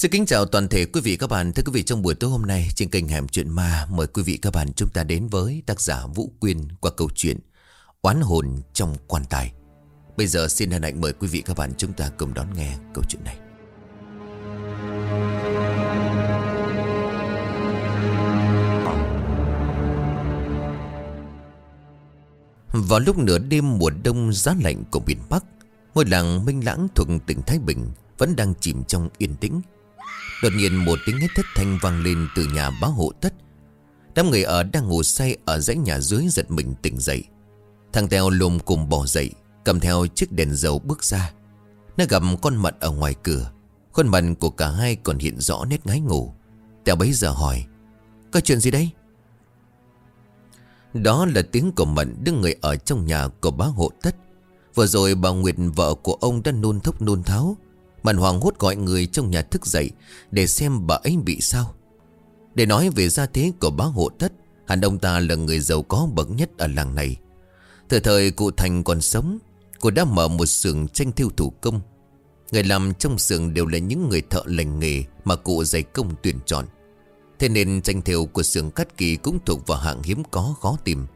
Xin kính chào toàn thể quý vị các bạn. Thưa quý vị, trong buổi tối hôm nay, trên kênh Hẻm Chuyện Ma, Mời quý vị các bạn chúng ta đến với tác giả Vũ Quyên qua câu chuyện Oán hồn trong quan tài. Bây giờ xin hân hạnh mời quý vị các bạn chúng ta cùng đón nghe câu chuyện này. Vào lúc nửa đêm mùa đông giá lạnh của miền Bắc, Ngôi làng Minh Lãng thuộc tỉnh Thái Bình Vẫn đang chìm trong yên tĩnh. Đột nhiên một tiếng hét thất thanh vang lên từ nhà bá hộ tất. Đám người ở đang ngủ say ở dãy nhà dưới giật mình tỉnh dậy. Thằng Tèo lùm cùng bỏ dậy, Cầm theo chiếc đèn dầu bước ra. Nó gặp con mật ở ngoài cửa. Khuôn mặt của cả hai còn hiện rõ nét ngái ngủ. Tèo bấy giờ hỏi, Có chuyện gì đấy Đó là tiếng của mận đứng người ở trong nhà của bá hộ tất. Vừa rồi bà Nguyệt, vợ của ông, đã nôn thốc nôn tháo. Bạn hoàng hốt gọi người trong nhà thức dậy Để xem bà ấy bị sao. Để nói về gia thế của bá hộ tất Hẳn ông ta là người giàu có bậc nhất ở làng này. Thời thời cụ Thành còn sống, Cô đã mở một xưởng tranh thiêu thủ công. Người làm trong xưởng đều là những người thợ lành nghề Mà cụ dày công tuyển chọn. Thế nên tranh thiêu của xưởng cắt kỳ Cũng thuộc vào hạng hiếm có, khó tìm.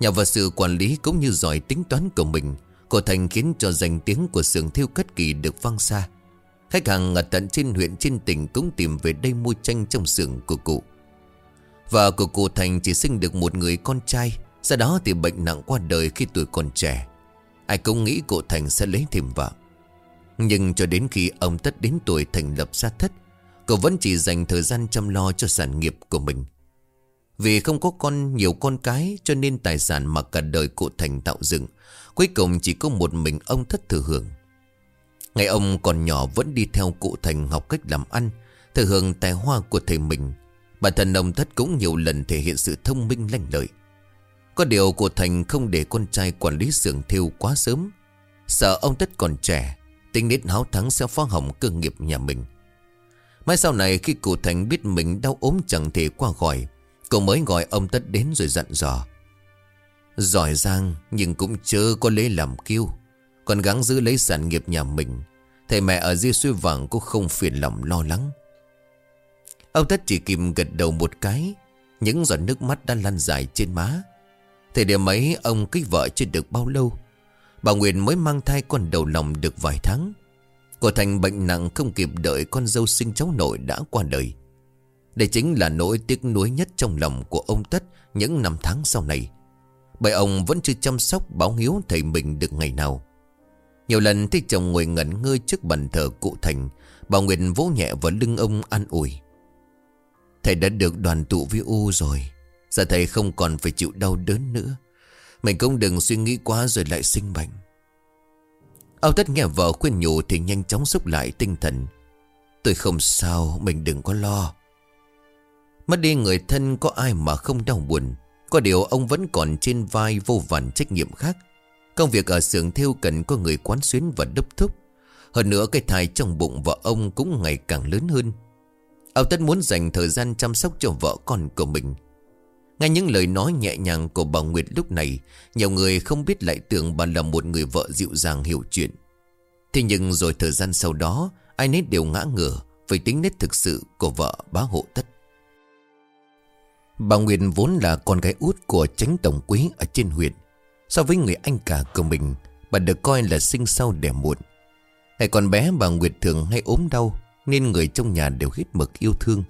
Nhà vật sự quản lý cũng như giỏi tính toán của mình Cô Thành khiến cho danh tiếng của xưởng thiêu cất kỳ được vang xa. Khách hàng ở tận trên huyện, trên tỉnh Cũng tìm về đây mua tranh trong xưởng của cụ. Và của cụ Thành chỉ sinh được một người con trai, Sau đó thì bệnh nặng qua đời khi tuổi còn trẻ. Ai cũng nghĩ cụ Thành sẽ lấy thêm vợ. Nhưng cho đến khi ông Tất đến tuổi thành lập gia thất Cậu vẫn chỉ dành thời gian chăm lo cho sản nghiệp của mình. Vì không có con, nhiều con cái, Cho nên tài sản mà cả đời cụ Thành tạo dựng Cuối cùng chỉ có một mình ông Thất thừa hưởng. Ngày ông còn nhỏ vẫn đi theo cụ Thành học cách làm ăn, Thừa hưởng tài hoa của thầy mình. Bản thân ông Thất cũng nhiều lần thể hiện sự thông minh lanh lợi. Có điều cụ Thành không để con trai quản lý xưởng thiêu quá sớm. Sợ ông thất còn trẻ, Tính nết háo thắng sẽ phá hỏng cơ nghiệp nhà mình. Mai sau này khi cụ Thành biết mình đau ốm chẳng thể qua khỏi, Cậu mới gọi ông Tất đến rồi dặn dò. Giỏi giang, nhưng cũng chớ có lấy làm kiêu. Còn gắng giữ lấy sản nghiệp nhà mình, Thầy mẹ ở dưới suối vàng cũng không phiền lòng lo lắng. Ông Tất chỉ kìm gật đầu một cái, Những giọt nước mắt đã lăn dài trên má. Thời điểm ấy, ông kích vợ chưa được bao lâu, Bà Nguyệt mới mang thai con đầu lòng được vài tháng. Cô Thành bệnh nặng không kịp đợi con dâu sinh cháu nội đã qua đời. Đây chính là nỗi tiếc nuối nhất trong lòng của ông Tất những năm tháng sau này. Bởi ông vẫn chưa chăm sóc báo hiếu thầy mình được ngày nào. Nhiều lần thấy chồng ngồi ngẩn ngơi trước bàn thờ cụ Thành, Bà Nguyệt vỗ nhẹ vào lưng ông an ủi. Thầy đã được đoàn tụ với U rồi, Giờ thầy không còn phải chịu đau đớn nữa. Mình cũng đừng suy nghĩ quá rồi lại sinh bệnh. Âu tất nghe vợ khuyên nhủ Thì nhanh chóng xúc lại tinh thần. Tôi không sao, Mình đừng có lo. Mất đi người thân có ai mà không đau buồn. Có điều ông vẫn còn trên vai Vô vàn trách nhiệm khác. Công việc ở xưởng thêu cần có người quán xuyến và đốc thúc. Hơn nữa, cái thai trong bụng vợ ông Cũng ngày càng lớn hơn. Ông tất muốn dành thời gian chăm sóc cho vợ con của mình. Nghe những lời nói nhẹ nhàng của bà Nguyệt lúc này, Nhiều người không biết lại tưởng bà là một người vợ dịu dàng hiểu chuyện. Thế nhưng rồi thời gian sau đó, Ai nấy đều ngã ngửa Về tính nết thực sự của vợ bá hộ tất. Bà Nguyệt vốn là con gái út của tránh tổng quý ở trên huyện. So với người anh cả của mình, Bà được coi là sinh sau đẻ muộn. Ngày còn bé, bà Nguyệt thường hay ốm đau, nên người trong nhà đều hết mực yêu thương.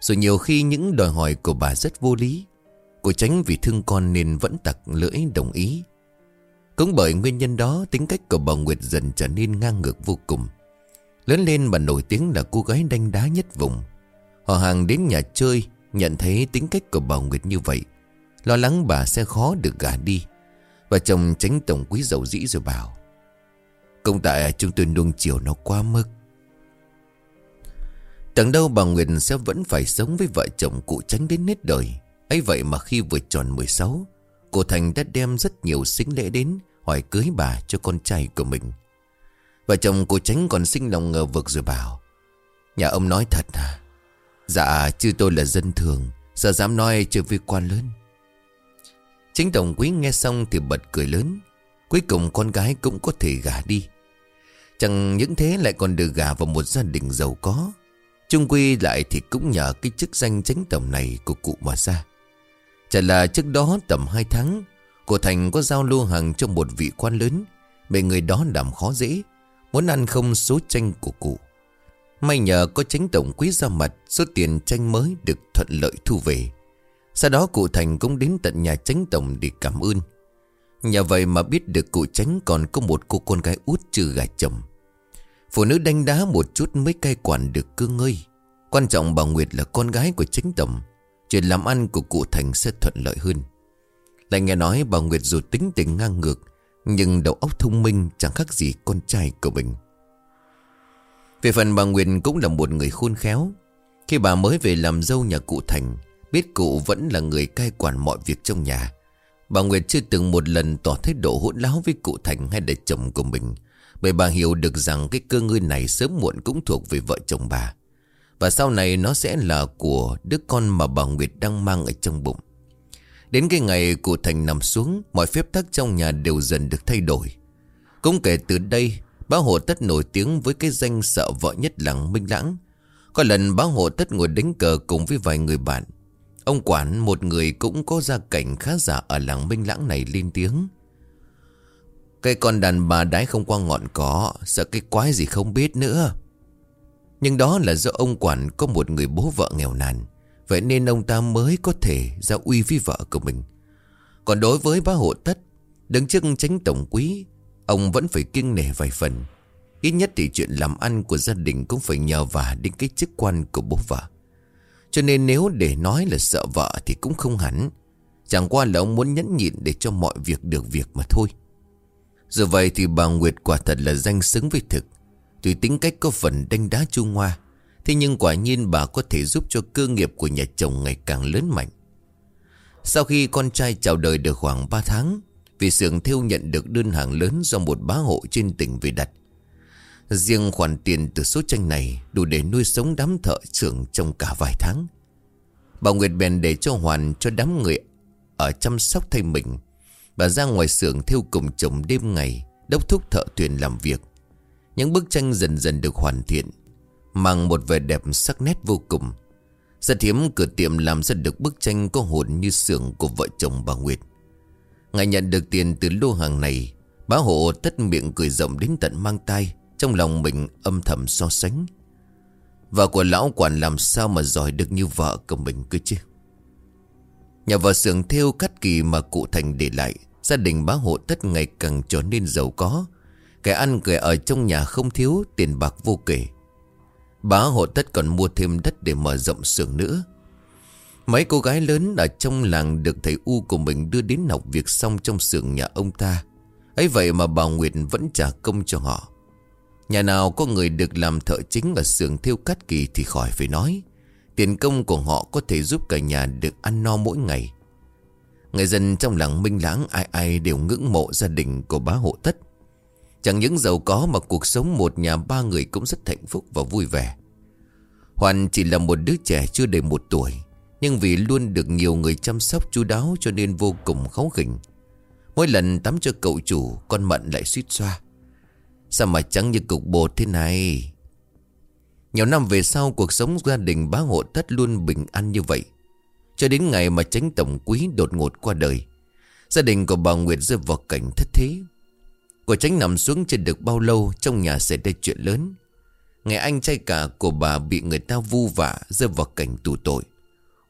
Rồi nhiều khi những đòi hỏi của bà rất vô lý, Cô tránh vì thương con nên vẫn tặc lưỡi đồng ý. Cũng bởi nguyên nhân đó, tính cách của bà Nguyệt dần trở nên ngang ngược vô cùng. Lớn lên bà nổi tiếng là cô gái đanh đá nhất vùng. Họ hàng đến nhà chơi Nhận thấy tính cách của bà Nguyệt như vậy, Lo lắng bà sẽ khó được gả đi. Và chồng tránh tổng quý giàu dĩ rồi bảo, Công tại chúng tôi nuông chiều nó quá mức. Chẳng đâu bà Nguyệt sẽ vẫn phải sống với vợ chồng cụ tránh đến nết đời. Ấy vậy mà khi vừa tròn 16 Cô Thành đã đem rất nhiều sinh lễ đến Hỏi cưới bà cho con trai của mình. Vợ chồng cô tránh còn sinh lòng ngờ vực rồi bảo, Nhà ông nói thật à Dạ chứ tôi là dân thường, sợ dám nói chưa với quan lớn. Chính tổng quý nghe xong thì bật cười lớn. Cuối cùng con gái cũng có thể gả đi. Chẳng những thế lại còn được gả vào một gia đình giàu có. Trung quy lại thì cũng nhờ cái chức danh chính tổng này của cụ mà ra. Chả là trước đó tầm 2 tháng Cô Thành có giao lưu hàng cho một vị quan lớn. Bị người đó làm khó dễ, Muốn ăn không số tranh của cụ. May nhờ có tránh tổng quý ra mặt Số tiền tranh mới được thuận lợi thu về. Sau đó cụ Thành cũng đến tận nhà tránh tổng để cảm ơn. Nhờ vậy mà biết được cụ tránh còn có một cô con gái út chưa gà chồng. Phụ nữ đánh đá một chút mới cai quản được cơ ngơi. Quan trọng bà Nguyệt là con gái của chính tổng Chuyện làm ăn của cụ Thành sẽ thuận lợi hơn. Lại nghe nói bà Nguyệt dù tính tình ngang ngược, Nhưng đầu óc thông minh, chẳng khác gì con trai của mình. Về phần bà Nguyệt cũng là một người khôn khéo. Khi bà mới về làm dâu nhà cụ Thành, Biết cụ vẫn là người cai quản mọi việc trong nhà. Bà Nguyệt chưa từng một lần tỏ thái độ hỗn láo với cụ Thành hay là chồng của mình, Bởi bà hiểu được rằng cái cơ ngơi này sớm muộn cũng thuộc về vợ chồng bà. Và sau này nó sẽ là của đứa con mà bà Nguyệt đang mang ở trong bụng. Đến cái ngày cụ Thành nằm xuống, Mọi phép tắc trong nhà đều dần được thay đổi. Cũng kể từ đây Bá hộ tất nổi tiếng với cái danh sợ vợ nhất làng Minh Lãng Có lần bá hộ tất ngồi đánh cờ cùng với vài người bạn Ông quản một người cũng có gia cảnh khá giả ở làng Minh Lãng này lên tiếng. Cái con đàn bà đái không qua ngọn có, sợ cái quái gì không biết nữa. Nhưng đó là do ông quản có một người bố vợ nghèo nàn. Vậy nên ông ta mới có thể ra uy với vợ của mình. Còn đối với bá hộ tất, đứng trước tránh tổng quý, ông vẫn phải kiêng nể vài phần. Ít nhất thì chuyện làm ăn của gia đình cũng phải nhờ vả đến cái chức quan của bố vợ. Cho nên nếu để nói là sợ vợ thì cũng không hẳn. Chẳng qua là ông muốn nhẫn nhịn để cho mọi việc được việc mà thôi. Giờ vậy thì bà Nguyệt quả thật là danh xứng với thực. Tuy tính cách có phần đánh đá chu hoa. Thế nhưng quả nhiên bà có thể giúp cho cơ nghiệp của nhà chồng ngày càng lớn mạnh. Sau khi con trai chào đời được khoảng 3 tháng, vì xưởng thiêu nhận được đơn hàng lớn do một bá hộ trên tỉnh về đặt. Riêng khoản tiền từ số tranh này đủ để nuôi sống đám thợ xưởng trong cả vài tháng. Bà Nguyệt bèn để cho Hoàn cho đám người ở chăm sóc thay mình. Bà ra ngoài xưởng thêu cùng chồng đêm ngày, đốc thúc thợ thuyền làm việc. Những bức tranh dần dần được hoàn thiện, mang một vẻ đẹp sắc nét vô cùng. Rất hiếm cửa tiệm làm ra được bức tranh có hồn như xưởng của vợ chồng bà Nguyệt. Ngày nhận được tiền từ lô hàng này, bá hộ tất miệng cười rộng đến tận mang tay. Trong lòng mình âm thầm so sánh. Vợ của lão quản làm sao mà giỏi được như vợ của mình cơ chứ? Nhà vợ xưởng theo cắt kỳ mà cụ Thành để lại Gia đình bá hộ tất ngày càng trở nên giàu có. Cái ăn cười ở trong nhà không thiếu Tiền bạc vô kể. Bá hộ tất còn mua thêm đất để mở rộng xưởng nữa. Mấy cô gái lớn ở trong làng được thầy U của mình đưa đến học việc xong trong xưởng nhà ông ta ấy vậy mà bà Nguyệt vẫn trả công cho họ Nhà nào có người được làm thợ chính ở xưởng thiêu cắt kỳ thì khỏi phải nói. Tiền công của họ có thể giúp cả nhà được ăn no mỗi ngày. Người dân trong làng Minh Lãng ai ai đều ngưỡng mộ gia đình của bá hộ tất. Chẳng những giàu có mà cuộc sống một nhà ba người cũng rất hạnh phúc và vui vẻ. Hoàn chỉ là một đứa trẻ chưa đầy một tuổi. Nhưng vì luôn được nhiều người chăm sóc chu đáo cho nên vô cùng kháu khỉnh. Mỗi lần tắm cho cậu chủ, con mận lại suýt xoa. Sao mà trắng như cục bột thế này? Nhiều năm về sau, Cuộc sống gia đình bá hộ tất luôn bình an như vậy. Cho đến ngày mà tránh tổng quý đột ngột qua đời, Gia đình của bà Nguyệt rơi vào cảnh thất thế. Của tránh nằm xuống trên được bao lâu, Trong nhà xảy ra chuyện lớn. Ngày anh trai cả của bà bị người ta vu vạ, Rơi vào cảnh tù tội.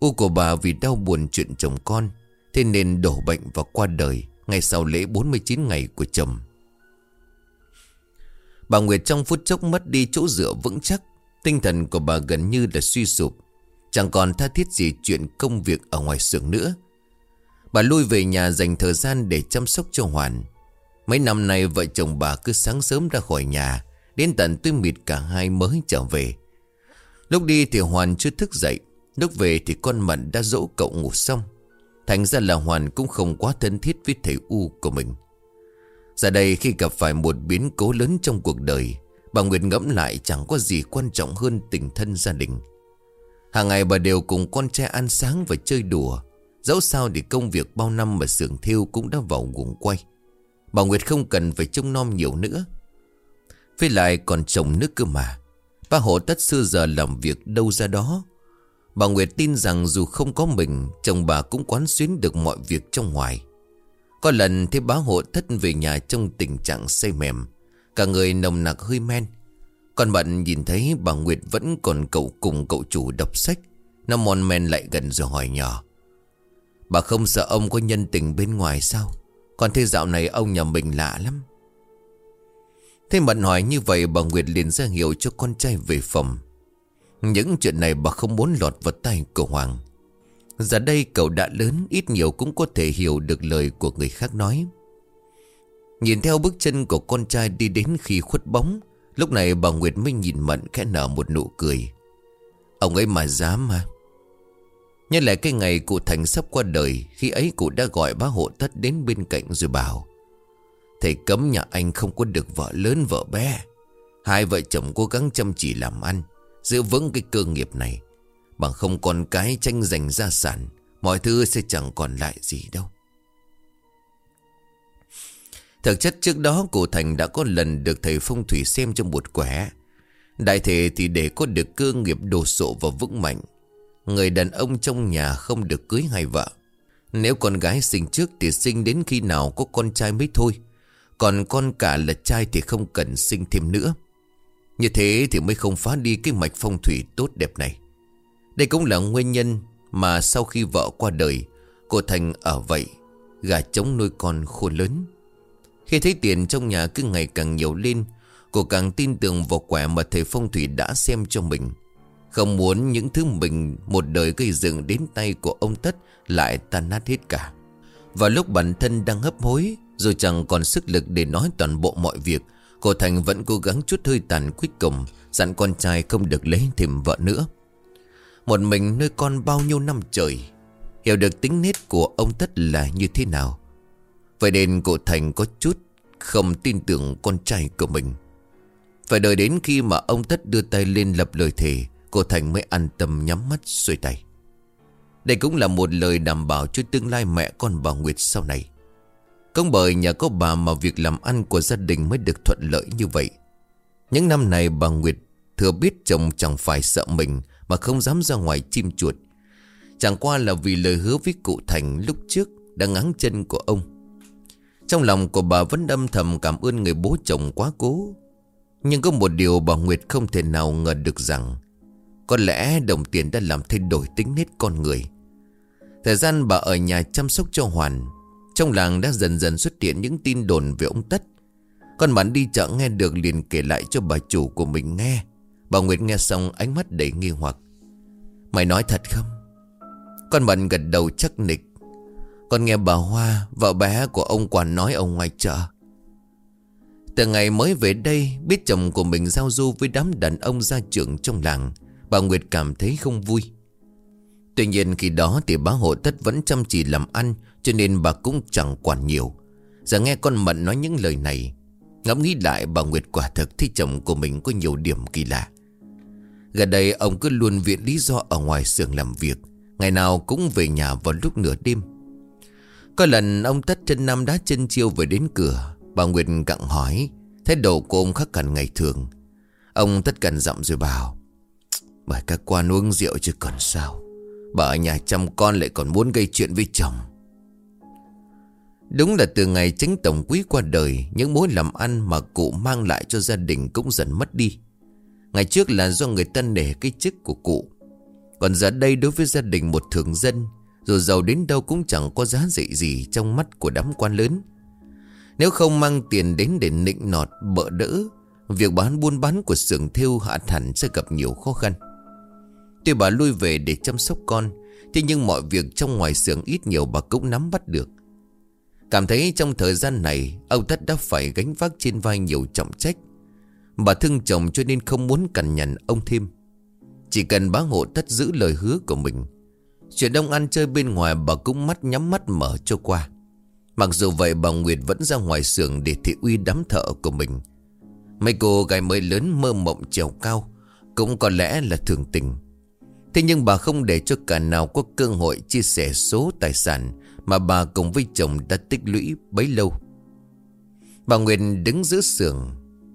U của bà vì đau buồn chuyện chồng con, Thế nên đổ bệnh và qua đời Ngày sau lễ 49 ngày của chồng. Bà Nguyệt trong phút chốc mất đi chỗ dựa vững chắc, Tinh thần của bà gần như là suy sụp, Chẳng còn tha thiết gì chuyện công việc ở ngoài xưởng nữa. Bà lui về nhà dành thời gian để chăm sóc cho Hoàn. Mấy năm nay vợ chồng bà cứ sáng sớm ra khỏi nhà, Đến tận tối mịt cả hai mới trở về. Lúc đi thì Hoàn chưa thức dậy Lúc về thì con Mận đã dỗ cậu ngủ xong. Thành ra là Hoàn cũng không quá thân thiết với thầy U của mình. Giờ đây khi gặp phải một biến cố lớn trong cuộc đời, Bà Nguyệt ngẫm lại chẳng có gì quan trọng hơn tình thân gia đình. Hàng ngày bà đều cùng con trai ăn sáng và chơi đùa. Dẫu sao thì công việc bao năm mà xưởng thiêu cũng đã vào guồng quay. Bà Nguyệt không cần phải trông nom nhiều nữa. Với lại còn chồng nước cơ mà. Ba hộ tất xưa giờ làm việc đâu ra đó. Bà Nguyệt tin rằng dù không có mình, Chồng bà cũng quán xuyến được mọi việc trong ngoài. Có lần thấy bá hộ thất về nhà trong tình trạng say mềm, Cả người nồng nặc hơi men. Còn bạn nhìn thấy bà Nguyệt vẫn còn cậu cùng cậu chủ đọc sách, Nó mòn men lại gần rồi hỏi nhỏ. Bà không sợ ông có nhân tình bên ngoài sao? Còn thế dạo này ông nhà mình lạ lắm. Thế mận hỏi như vậy, bà Nguyệt liền ra hiệu cho con trai về phòng. Những chuyện này bà không muốn lọt vào tay của Hoàng. Giờ đây cậu đã lớn, ít nhiều cũng có thể hiểu được lời của người khác nói. Nhìn theo bước chân của con trai đi đến khi khuất bóng, Lúc này bà Nguyệt mới nhìn Mận khẽ nở một nụ cười. Ông ấy mà dám mà. Nhớ lại cái ngày cụ Thành sắp qua đời, Khi ấy cụ đã gọi bác hộ thất đến bên cạnh rồi bảo, Thầy cấm nhà anh không có được vợ lớn vợ bé. Hai vợ chồng cố gắng chăm chỉ làm ăn. Giữ vững cái cơ nghiệp này. Bằng không còn cái tranh giành gia sản, Mọi thứ sẽ chẳng còn lại gì đâu. Thực chất trước đó cụ Thành đã có lần được thầy phong thủy xem trong một quẻ. Đại thể thì để có được cơ nghiệp đồ sộ và vững mạnh, Người đàn ông trong nhà không được cưới hai vợ. Nếu con gái sinh trước thì sinh đến khi nào có con trai mới thôi, Còn con cả là trai thì không cần sinh thêm nữa. Như thế thì mới không phá đi cái mạch phong thủy tốt đẹp này. Đây cũng là nguyên nhân mà sau khi vợ qua đời Cô Thành ở vậy Gà trống nuôi con khôn lớn. Khi thấy tiền trong nhà cứ ngày càng nhiều lên Cô càng tin tưởng vào quẻ mà thầy phong thủy đã xem cho mình. Không muốn những thứ mình một đời gây dựng đến tay của ông Tất lại tan nát hết cả. Và lúc bản thân đang hấp hối, rồi chẳng còn sức lực để nói toàn bộ mọi việc, cô Thành vẫn cố gắng chút hơi tàn cuối cùng, dặn con trai không được lấy thêm vợ nữa. Một mình nuôi con bao nhiêu năm trời, hiểu được tính nết của ông Tất là như thế nào. Vậy nên cô Thành có chút không tin tưởng con trai của mình. Phải đợi đến khi mà ông Tất đưa tay lên lập lời thề Cô Thành mới an tâm nhắm mắt xuôi tay Đây cũng là một lời đảm bảo cho tương lai mẹ con bà Nguyệt sau này Công bởi nhà có bà mà việc làm ăn của gia đình mới được thuận lợi như vậy. Những năm này bà Nguyệt thừa biết chồng chẳng phải sợ mình Mà không dám ra ngoài chim chuột. Chẳng qua là vì lời hứa với cụ Thành lúc trước đã ngáng chân của ông. Trong lòng của bà vẫn âm thầm cảm ơn người bố chồng quá cố. Nhưng có một điều bà Nguyệt không thể nào ngờ được rằng, có lẽ đồng tiền đã làm thay đổi tính nết con người. Thời gian bà ở nhà chăm sóc cho Hoàn trong làng đã dần dần xuất hiện những tin đồn về ông Tất. Con bạn đi chợ nghe được liền kể lại cho bà chủ của mình nghe. Bà Nguyệt nghe xong ánh mắt đầy nghi hoặc. Mày nói thật không? Con bạn gật đầu chắc nịch. Con nghe bà Hoa, Vợ bé của ông quản nói ở ngoài chợ. Từ ngày mới về đây, Biết chồng của mình giao du với đám đàn ông gia trưởng trong làng. Bà Nguyệt cảm thấy không vui. Tuy nhiên khi đó thì bá hộ tất vẫn chăm chỉ làm ăn cho nên bà cũng chẳng quản nhiều. Giờ nghe con Mận nói những lời này, Ngẫm nghĩ lại bà Nguyệt quả thực Thì chồng của mình có nhiều điểm kỳ lạ. Gần đây ông cứ luôn viện lý do Ở ngoài xưởng làm việc, Ngày nào cũng về nhà vào lúc nửa đêm. Có lần ông tất chân Nam đá chân chiêu về đến cửa, Bà Nguyệt cặn hỏi, Thái độ của ông khác hẳn ngày thường. Ông tất cẩn giọng rồi bảo bởi các quan uống rượu chứ còn sao? Bà ở nhà chăm con lại còn muốn gây chuyện với chồng. Đúng là từ ngày chính tổng quý qua đời, Những mối làm ăn mà cụ mang lại cho gia đình cũng dần mất đi. Ngày trước là do người ta nể cái chức của cụ. Còn giờ đây đối với gia đình một thường dân, Dù giàu đến đâu cũng chẳng có giá trị gì trong mắt của đám quan lớn. Nếu không mang tiền đến để nịnh nọt, bợ đỡ, Việc bán buôn bán của xưởng thiêu hạ hẳn sẽ gặp nhiều khó khăn. Tuy bà lui về để chăm sóc con, Thế nhưng mọi việc trong ngoài xưởng ít nhiều bà cũng nắm bắt được. Cảm thấy trong thời gian này Ông thất đã phải gánh vác trên vai nhiều trọng trách. Bà thương chồng cho nên không muốn cằn nhằn ông thêm. Chỉ cần bá hộ thất giữ lời hứa của mình, Chuyện đông ăn chơi bên ngoài bà cũng mắt nhắm mắt mở cho qua. Mặc dù vậy, bà Nguyệt vẫn ra ngoài xưởng để thị uy đám thợ của mình. Mấy cô gái mới lớn mơ mộng trèo cao, Cũng có lẽ là thường tình. Thế nhưng bà không để cho cả nào có cơ hội chia sẻ số tài sản mà bà cùng với chồng đã tích lũy bấy lâu. Bà Nguyên đứng giữa sườn,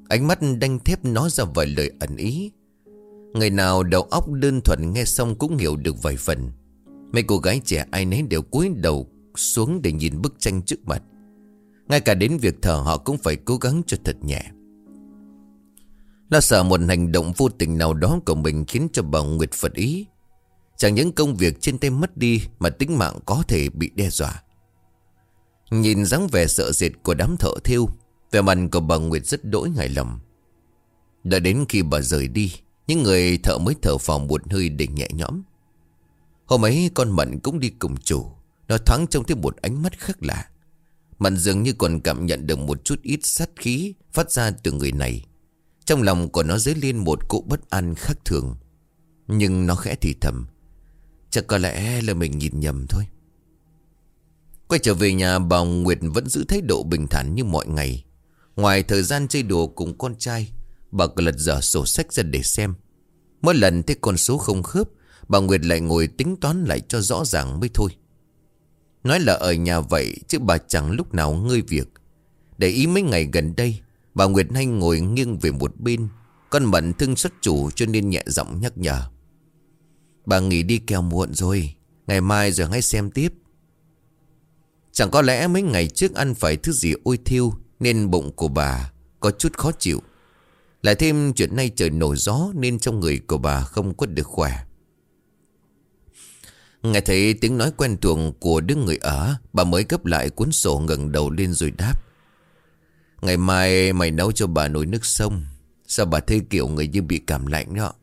Ánh mắt đanh thép nói ra vài lời ẩn ý. Người nào đầu óc đơn thuần nghe xong cũng hiểu được vài phần. Mấy cô gái trẻ ai nấy đều cúi đầu xuống để nhìn bức tranh trước mặt. Ngay cả đến việc thở họ cũng phải cố gắng cho thật nhẹ. Lo sợ một hành động vô tình nào đó của mình khiến cho bà Nguyệt phật ý. Chẳng những công việc trên tay mất đi mà tính mạng có thể bị đe dọa. Nhìn dáng vẻ sợ dệt của đám thợ thiêu Vẻ mặt của bà Nguyệt rất đỗi ngại lầm Đợi đến khi bà rời đi, Những người thợ mới thở phào một hơi để nhẹ nhõm. Hôm ấy con Mận cũng đi cùng chủ, Nó thoáng trông thấy một ánh mắt khác lạ. Mận dường như còn cảm nhận được một chút ít sát khí Phát ra từ người này. Trong lòng của nó dấy lên một cỗ bất an khác thường. Nhưng nó khẽ thì thầm Chắc có lẽ là mình nhìn nhầm thôi. Quay trở về nhà, bà Nguyệt vẫn giữ thái độ bình thản như mọi ngày. Ngoài thời gian chơi đùa cùng con trai, Bà cứ lật dở sổ sách ra để xem. Mỗi lần thấy con số không khớp, Bà Nguyệt lại ngồi tính toán lại cho rõ ràng mới thôi. Nói là ở nhà vậy, Chứ bà chẳng lúc nào ngơi việc. Để ý mấy ngày gần đây, Bà Nguyệt hay ngồi nghiêng về một bên. Con Mận thương xuất chủ cho nên nhẹ giọng nhắc nhở. Bà nghỉ đi kèo muộn rồi. Ngày mai rồi hãy xem tiếp. Chẳng có lẽ mấy ngày trước ăn phải thứ gì ôi thiêu, Nên bụng của bà có chút khó chịu. Lại thêm chuyện nay trời nổi gió, Nên trong người của bà không có được khỏe. Nghe thấy tiếng nói quen thuộc của đứa người ở, Bà mới gấp lại cuốn sổ ngẩng đầu lên rồi đáp. Ngày mai mày nấu cho bà nồi nước sông. Sao bà thấy kiểu người như bị cảm lạnh đó?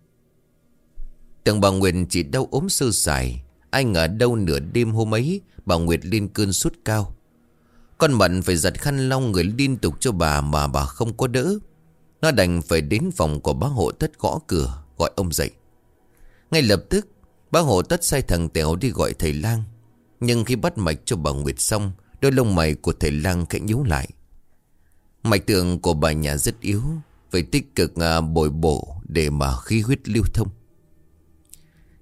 Tưởng bà Nguyệt chỉ đau ốm sơ sài. Ai ngờ đâu nửa đêm hôm ấy, Bà Nguyệt lên cơn sốt cao. Con Mận phải giật khăn long người liên tục cho bà Mà bà không có đỡ. Nó đành phải đến phòng của bác hộ tất gõ cửa, Gọi ông dậy. Ngay lập tức, Bác hộ tất sai thằng Tèo đi gọi thầy lang. Nhưng khi bắt mạch cho bà Nguyệt xong, Đôi lông mày của thầy lang khẽ nhíu lại. Mạch tượng của bà nhà rất yếu, Phải tích cực à, bồi bổ Để mà khí huyết lưu thông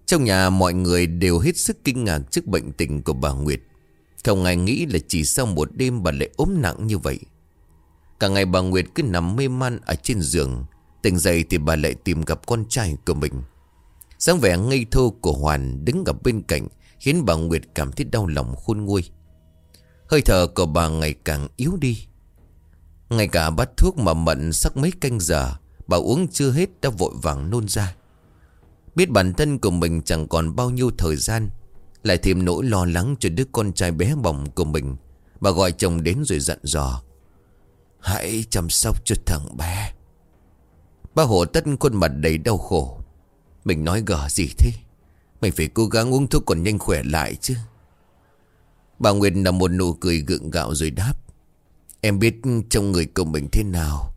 trong nhà mọi người đều hết sức kinh ngạc trước bệnh tình của bà Nguyệt. Không ai nghĩ là chỉ sau một đêm bà lại ốm nặng như vậy. Cả ngày bà Nguyệt cứ nằm mê man ở trên giường. Tỉnh dậy thì bà lại tìm gặp con trai của mình. dáng vẻ ngây thơ của Hoàn đứng gặp bên cạnh khiến bà Nguyệt cảm thấy đau lòng khôn nguôi. Hơi thở của bà ngày càng yếu đi. Ngay cả bát thuốc mà mận sắc mấy canh giờ, bà uống chưa hết đã vội vàng nôn ra. Biết bản thân của mình chẳng còn bao nhiêu thời gian, Lại thêm nỗi lo lắng cho đứa con trai bé bỏng của mình, Bà gọi chồng đến rồi dặn dò. Hãy chăm sóc cho thằng bé. Bà hổ tất khuôn mặt đầy đau khổ. Mình nói gở gì thế? Mình phải cố gắng uống thuốc còn nhanh khỏe lại chứ. Bà Nguyệt nằm một nụ cười gượng gạo rồi đáp. Em biết trong người của mình thế nào.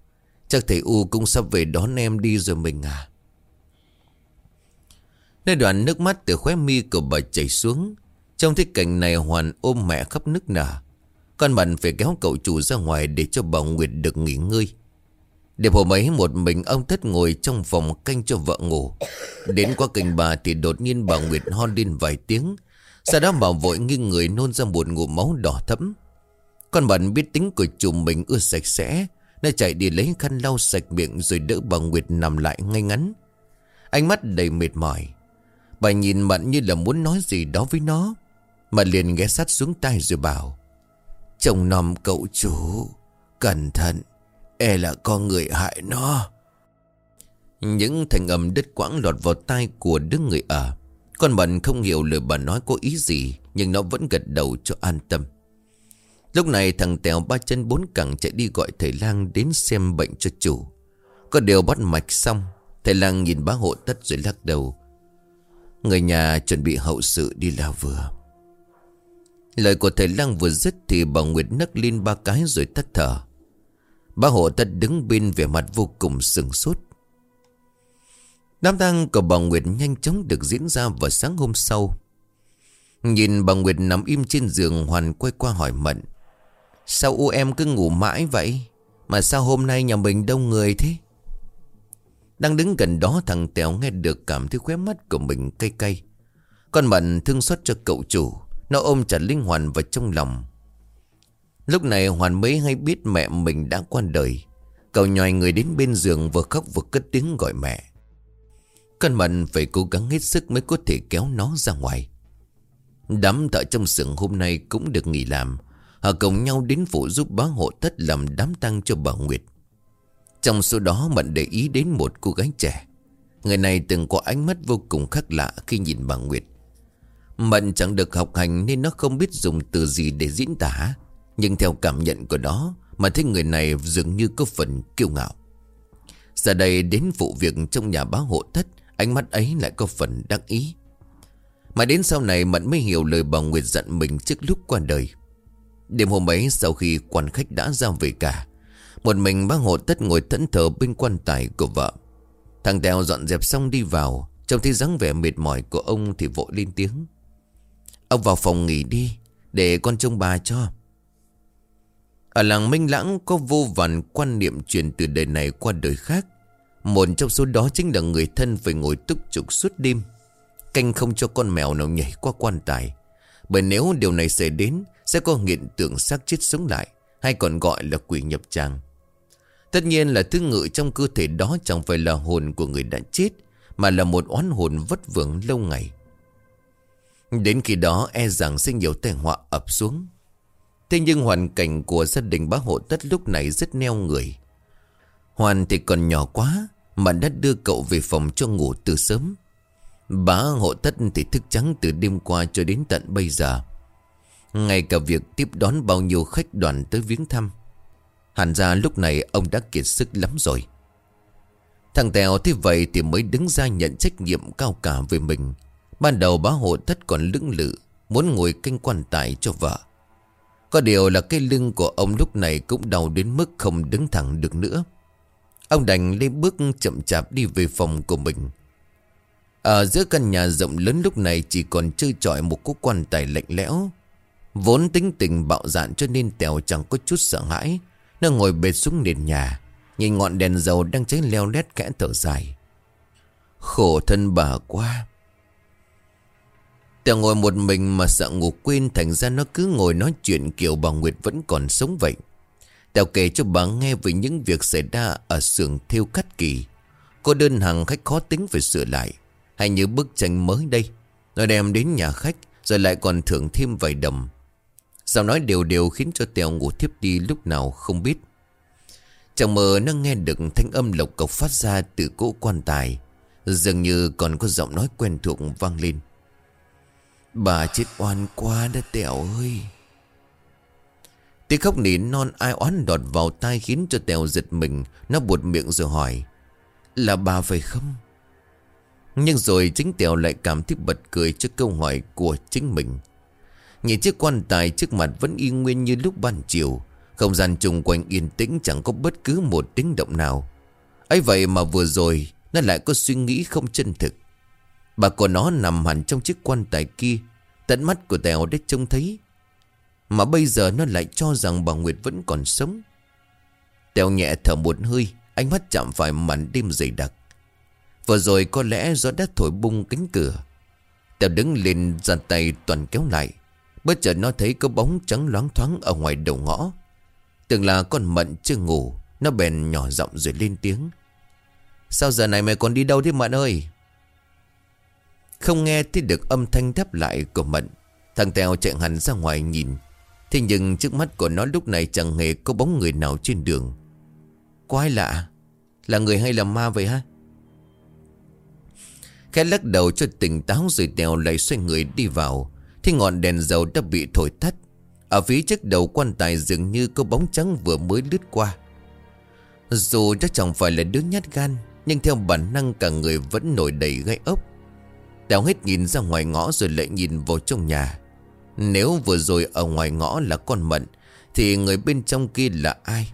Chắc thầy U cũng sắp về đón em đi rồi mình à? Nơi đoạn nước mắt từ khóe mi của bà chảy xuống. Trong thế cảnh này Hoàn ôm mẹ khắp nước nở. Con bạn phải kéo cậu chủ ra ngoài Để cho bà Nguyệt được nghỉ ngơi. Đẹp hôm ấy, một mình ông Thất ngồi trong phòng canh cho vợ ngủ. Đến qua cạnh bà thì đột nhiên bà Nguyệt ho lên vài tiếng. Sau đó bà vội nghiêng người nôn ra một ngụm máu đỏ thẫm. Con bạn biết tính của chủ mình ưa sạch sẽ Nó chạy đi lấy khăn lau sạch miệng rồi đỡ bà Nguyệt nằm lại ngay ngắn. Ánh mắt đầy mệt mỏi. Bà nhìn Mận như là muốn nói gì đó với nó. Mà liền ghé sát xuống tay rồi bảo, Chồng nòm cậu chủ. Cẩn thận E là con người hại nó. Những thành âm đứt quãng lọt vào tai của đứa người ở. Con Mận không hiểu lời bà nói có ý gì, Nhưng nó vẫn gật đầu cho an tâm. Lúc này thằng Tèo ba chân bốn cẳng chạy đi gọi thầy lang đến xem bệnh cho chủ. Có điều bắt mạch xong, Thầy lang nhìn bá hộ tất rồi lắc đầu. Người nhà chuẩn bị hậu sự đi là vừa. Lời của thầy lang vừa dứt Thì bà Nguyệt nấc lên ba cái rồi tắt thở. Bà hộ tất đứng bên vẻ mặt vô cùng sừng sốt. Đám tang của bà Nguyệt nhanh chóng được diễn ra vào sáng hôm sau. Nhìn bà Nguyệt nằm im trên giường, Hoàn quay qua hỏi Mận. Sao u em cứ ngủ mãi vậy? Mà sao hôm nay nhà mình đông người thế? Đang đứng gần đó, thằng Tèo nghe được cảm thấy khóe mắt của mình cay cay. Con Mận thương xót cho cậu chủ. Nó ôm chặt Linh Hoàn vào trong lòng. Lúc này Hoàn mới hay biết mẹ mình đã qua đời. Cậu nhòi người đến bên giường vừa khóc vừa cất tiếng gọi mẹ Con mận phải cố gắng hết sức mới có thể kéo nó ra ngoài Đám thợ trong xưởng hôm nay cũng được nghỉ làm Họ cùng nhau đến phụ giúp bá hộ thất làm đám tang cho bà Nguyệt trong số đó Mận để ý đến một cô gái trẻ. Người này từng có ánh mắt vô cùng khác lạ khi nhìn bà Nguyệt. Mận chẳng được học hành nên nó không biết dùng từ gì để diễn tả. Nhưng theo cảm nhận của nó, Mà thấy người này dường như có phần kiêu ngạo. Giờ đây đến vụ việc trong nhà báo hộ thất, Ánh mắt ấy lại có phần đắc ý. Mà đến sau này Mận mới hiểu lời bà Nguyệt giận mình trước lúc qua đời. Đêm hôm ấy, sau khi quan khách đã ra về cả một mình bác hộ tất ngồi thẫn thờ bên quan tài của vợ. Thằng Tèo dọn dẹp xong đi vào Trong thấy dáng vẻ mệt mỏi của ông thì vội lên tiếng. Ông vào phòng nghỉ đi, Để con trông bà cho. Ở làng Minh Lãng có vô vàn quan niệm truyền từ đời này qua đời khác. Một trong số đó chính là người thân phải ngồi túc trục suốt đêm. Canh không cho con mèo nào nhảy qua quan tài. Bởi nếu điều này xảy đến, Sẽ có hiện tượng xác chết sống lại, Hay còn gọi là quỷ nhập tràng. Tất nhiên là thứ ngự trong cơ thể đó Chẳng phải là hồn của người đã chết, Mà là một oán hồn vất vưởng lâu ngày. Đến khi đó e rằng sẽ nhiều tai họa ập xuống. Thế nhưng hoàn cảnh của gia đình bác hộ tất lúc này rất neo người. Hoàn thì còn nhỏ quá, Mà đã đưa cậu về phòng cho ngủ từ sớm. Bá hộ tất thì thức trắng từ đêm qua cho đến tận bây giờ. Ngay cả việc tiếp đón bao nhiêu khách đoàn tới viếng thăm. Hẳn ra lúc này ông đã kiệt sức lắm rồi. Thằng Tèo thế vậy thì mới đứng ra nhận trách nhiệm cao cả về mình. Ban đầu bá hộ thất còn lưỡng lự, Muốn ngồi canh quan tài cho vợ. Có điều là cái lưng của ông lúc này cũng đau đến mức không đứng thẳng được nữa. Ông đành lên bước chậm chạp đi về phòng của mình. Ở giữa căn nhà rộng lớn lúc này chỉ còn chơi trọi một cú quan tài lạnh lẽo. Vốn tính tình bạo dạn cho nên Tèo chẳng có chút sợ hãi. Nó ngồi bệt xuống nền nhà, Nhìn ngọn đèn dầu đang cháy leo lét kẽ thở dài. Khổ thân bà quá. Tèo ngồi một mình mà sợ ngủ quên Thành ra nó cứ ngồi nói chuyện kiểu bà Nguyệt vẫn còn sống vậy. Tèo kể cho bà nghe về những việc xảy ra ở xưởng thiêu cắt kỳ. Có đơn hàng khách khó tính phải sửa lại, Hay như bức tranh mới đây. Nó đem đến nhà khách, Rồi lại còn thưởng thêm vài đồng. Sao nói đều đều khiến cho Tèo ngủ thiếp đi lúc nào không biết. Chẳng mờ nó nghe được thanh âm lộc cộc phát ra từ cỗ quan tài, Dường như còn có giọng nói quen thuộc vang lên. Bà chết oan quá đã Tèo ơi. Tiếng khóc nỉ non ai oán đọt vào tai khiến cho Tèo giật mình, Nó buột miệng rồi hỏi, Là bà phải không? Nhưng rồi chính Tèo lại cảm thấy bật cười trước câu hỏi của chính mình. Nhìn chiếc quan tài trước mặt vẫn y nguyên như lúc ban chiều. Không gian chung quanh yên tĩnh chẳng có bất cứ một tiếng động nào. Ấy vậy mà vừa rồi, Nó lại có suy nghĩ không chân thực. Bà của nó nằm hẳn trong chiếc quan tài kia, Tận mắt của Tèo đã trông thấy. Mà bây giờ nó lại cho rằng bà Nguyệt vẫn còn sống. Tèo nhẹ thở một hơi, Ánh mắt chạm phải màn đêm dày đặc. Vừa rồi có lẽ gió đã thổi bung cánh cửa. Tèo đứng lên giàn tay toàn kéo lại. Bất chợt nó thấy có bóng trắng loáng thoáng ở ngoài đầu ngõ. Tưởng là con mận chưa ngủ, Nó bèn nhỏ giọng rồi lên tiếng. Sao giờ này mày còn đi đâu thế mận ơi? Không nghe thấy được âm thanh đáp lại của Mận. Thằng Tèo chạy hẳn ra ngoài nhìn. Thế nhưng trước mắt của nó lúc này chẳng hề có bóng người nào trên đường. Quái lạ, Là người hay là ma vậy ha Khẽ lắc đầu cho tỉnh táo rồi Tèo lại xoay người đi vào. Thì ngọn đèn dầu đã bị thổi tắt, Ở phía trước đầu quan tài dường như có bóng trắng vừa mới lướt qua. Dù chắc chẳng phải là đứa nhát gan, Nhưng theo bản năng cả người vẫn nổi đầy gai ốc. Đào hết nhìn ra ngoài ngõ rồi lại nhìn vào trong nhà. Nếu vừa rồi ở ngoài ngõ là con mận, Thì người bên trong kia là ai?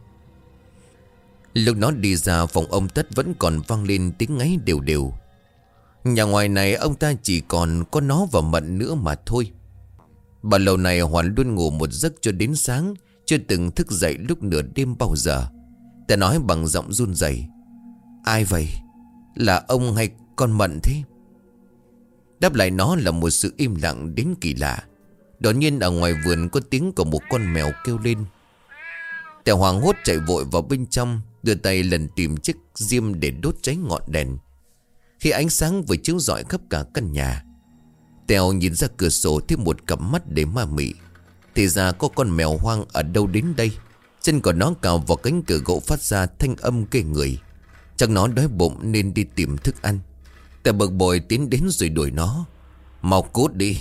Lúc nó đi ra, phòng ông Tất vẫn còn vang lên tiếng ngáy đều đều. Nhà ngoài này ông ta chỉ còn có nó và mận nữa mà thôi. Bà lâu này Hoàn luôn ngủ một giấc cho đến sáng, Chưa từng thức dậy lúc nửa đêm bao giờ. Ta nói bằng giọng run rẩy, Ai vậy? Là ông hay con mận thế? Đáp lại nó là một sự im lặng đến kỳ lạ. Đột nhiên ở ngoài vườn có tiếng của một con mèo kêu lên. Tèo hoàng hốt chạy vội vào bên trong, Đưa tay lần tìm chiếc diêm để đốt cháy ngọn đèn. Khi ánh sáng vừa chiếu rọi khắp cả căn nhà Tèo nhìn ra cửa sổ thêm một cặp mắt để ma mị. Thì ra có con mèo hoang ở đâu đến đây? Chân của nó cào vào cánh cửa gỗ phát ra thanh âm kê người. Chắc nó đói bụng nên đi tìm thức ăn. Tèo bực bội tiến đến rồi đuổi nó. Mau cút đi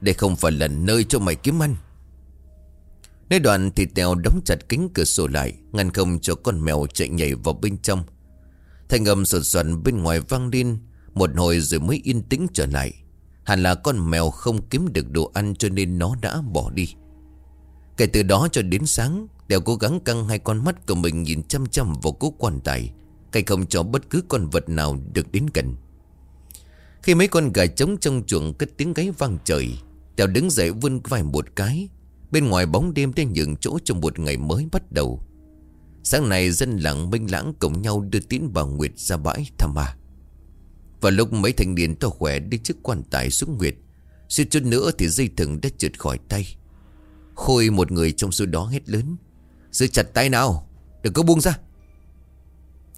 Đây không phải là nơi cho mày kiếm ăn. Nói đoạn thì Tèo đóng chặt kính cửa sổ lại, Ngăn không cho con mèo chạy nhảy vào bên trong. Thanh âm sột soạn bên ngoài vang lên, Một hồi rồi mới yên tĩnh trở lại. Hẳn là con mèo không kiếm được đồ ăn cho nên nó đã bỏ đi. Kể từ đó cho đến sáng, Tèo cố gắng căng hai con mắt của mình nhìn chăm chăm vào cố quan tài Cây không cho bất cứ con vật nào được đến gần. Khi mấy con gà trống trong chuồng cất tiếng gáy vang trời, Tèo đứng dậy vươn vai một cái, Bên ngoài bóng đêm đang nhường chỗ trong một ngày mới bắt đầu. Sáng nay dân làng minh lãng cùng nhau đưa tín bà Nguyệt ra bãi thăm à và lúc mấy thanh niên to khỏe đi trước quan tài xuống Nguyệt, Suýt chút nữa thì dây thừng đã trượt khỏi tay. Khôi một người trong số đó hét lớn, Giữ chặt tay nào, Đừng có buông ra.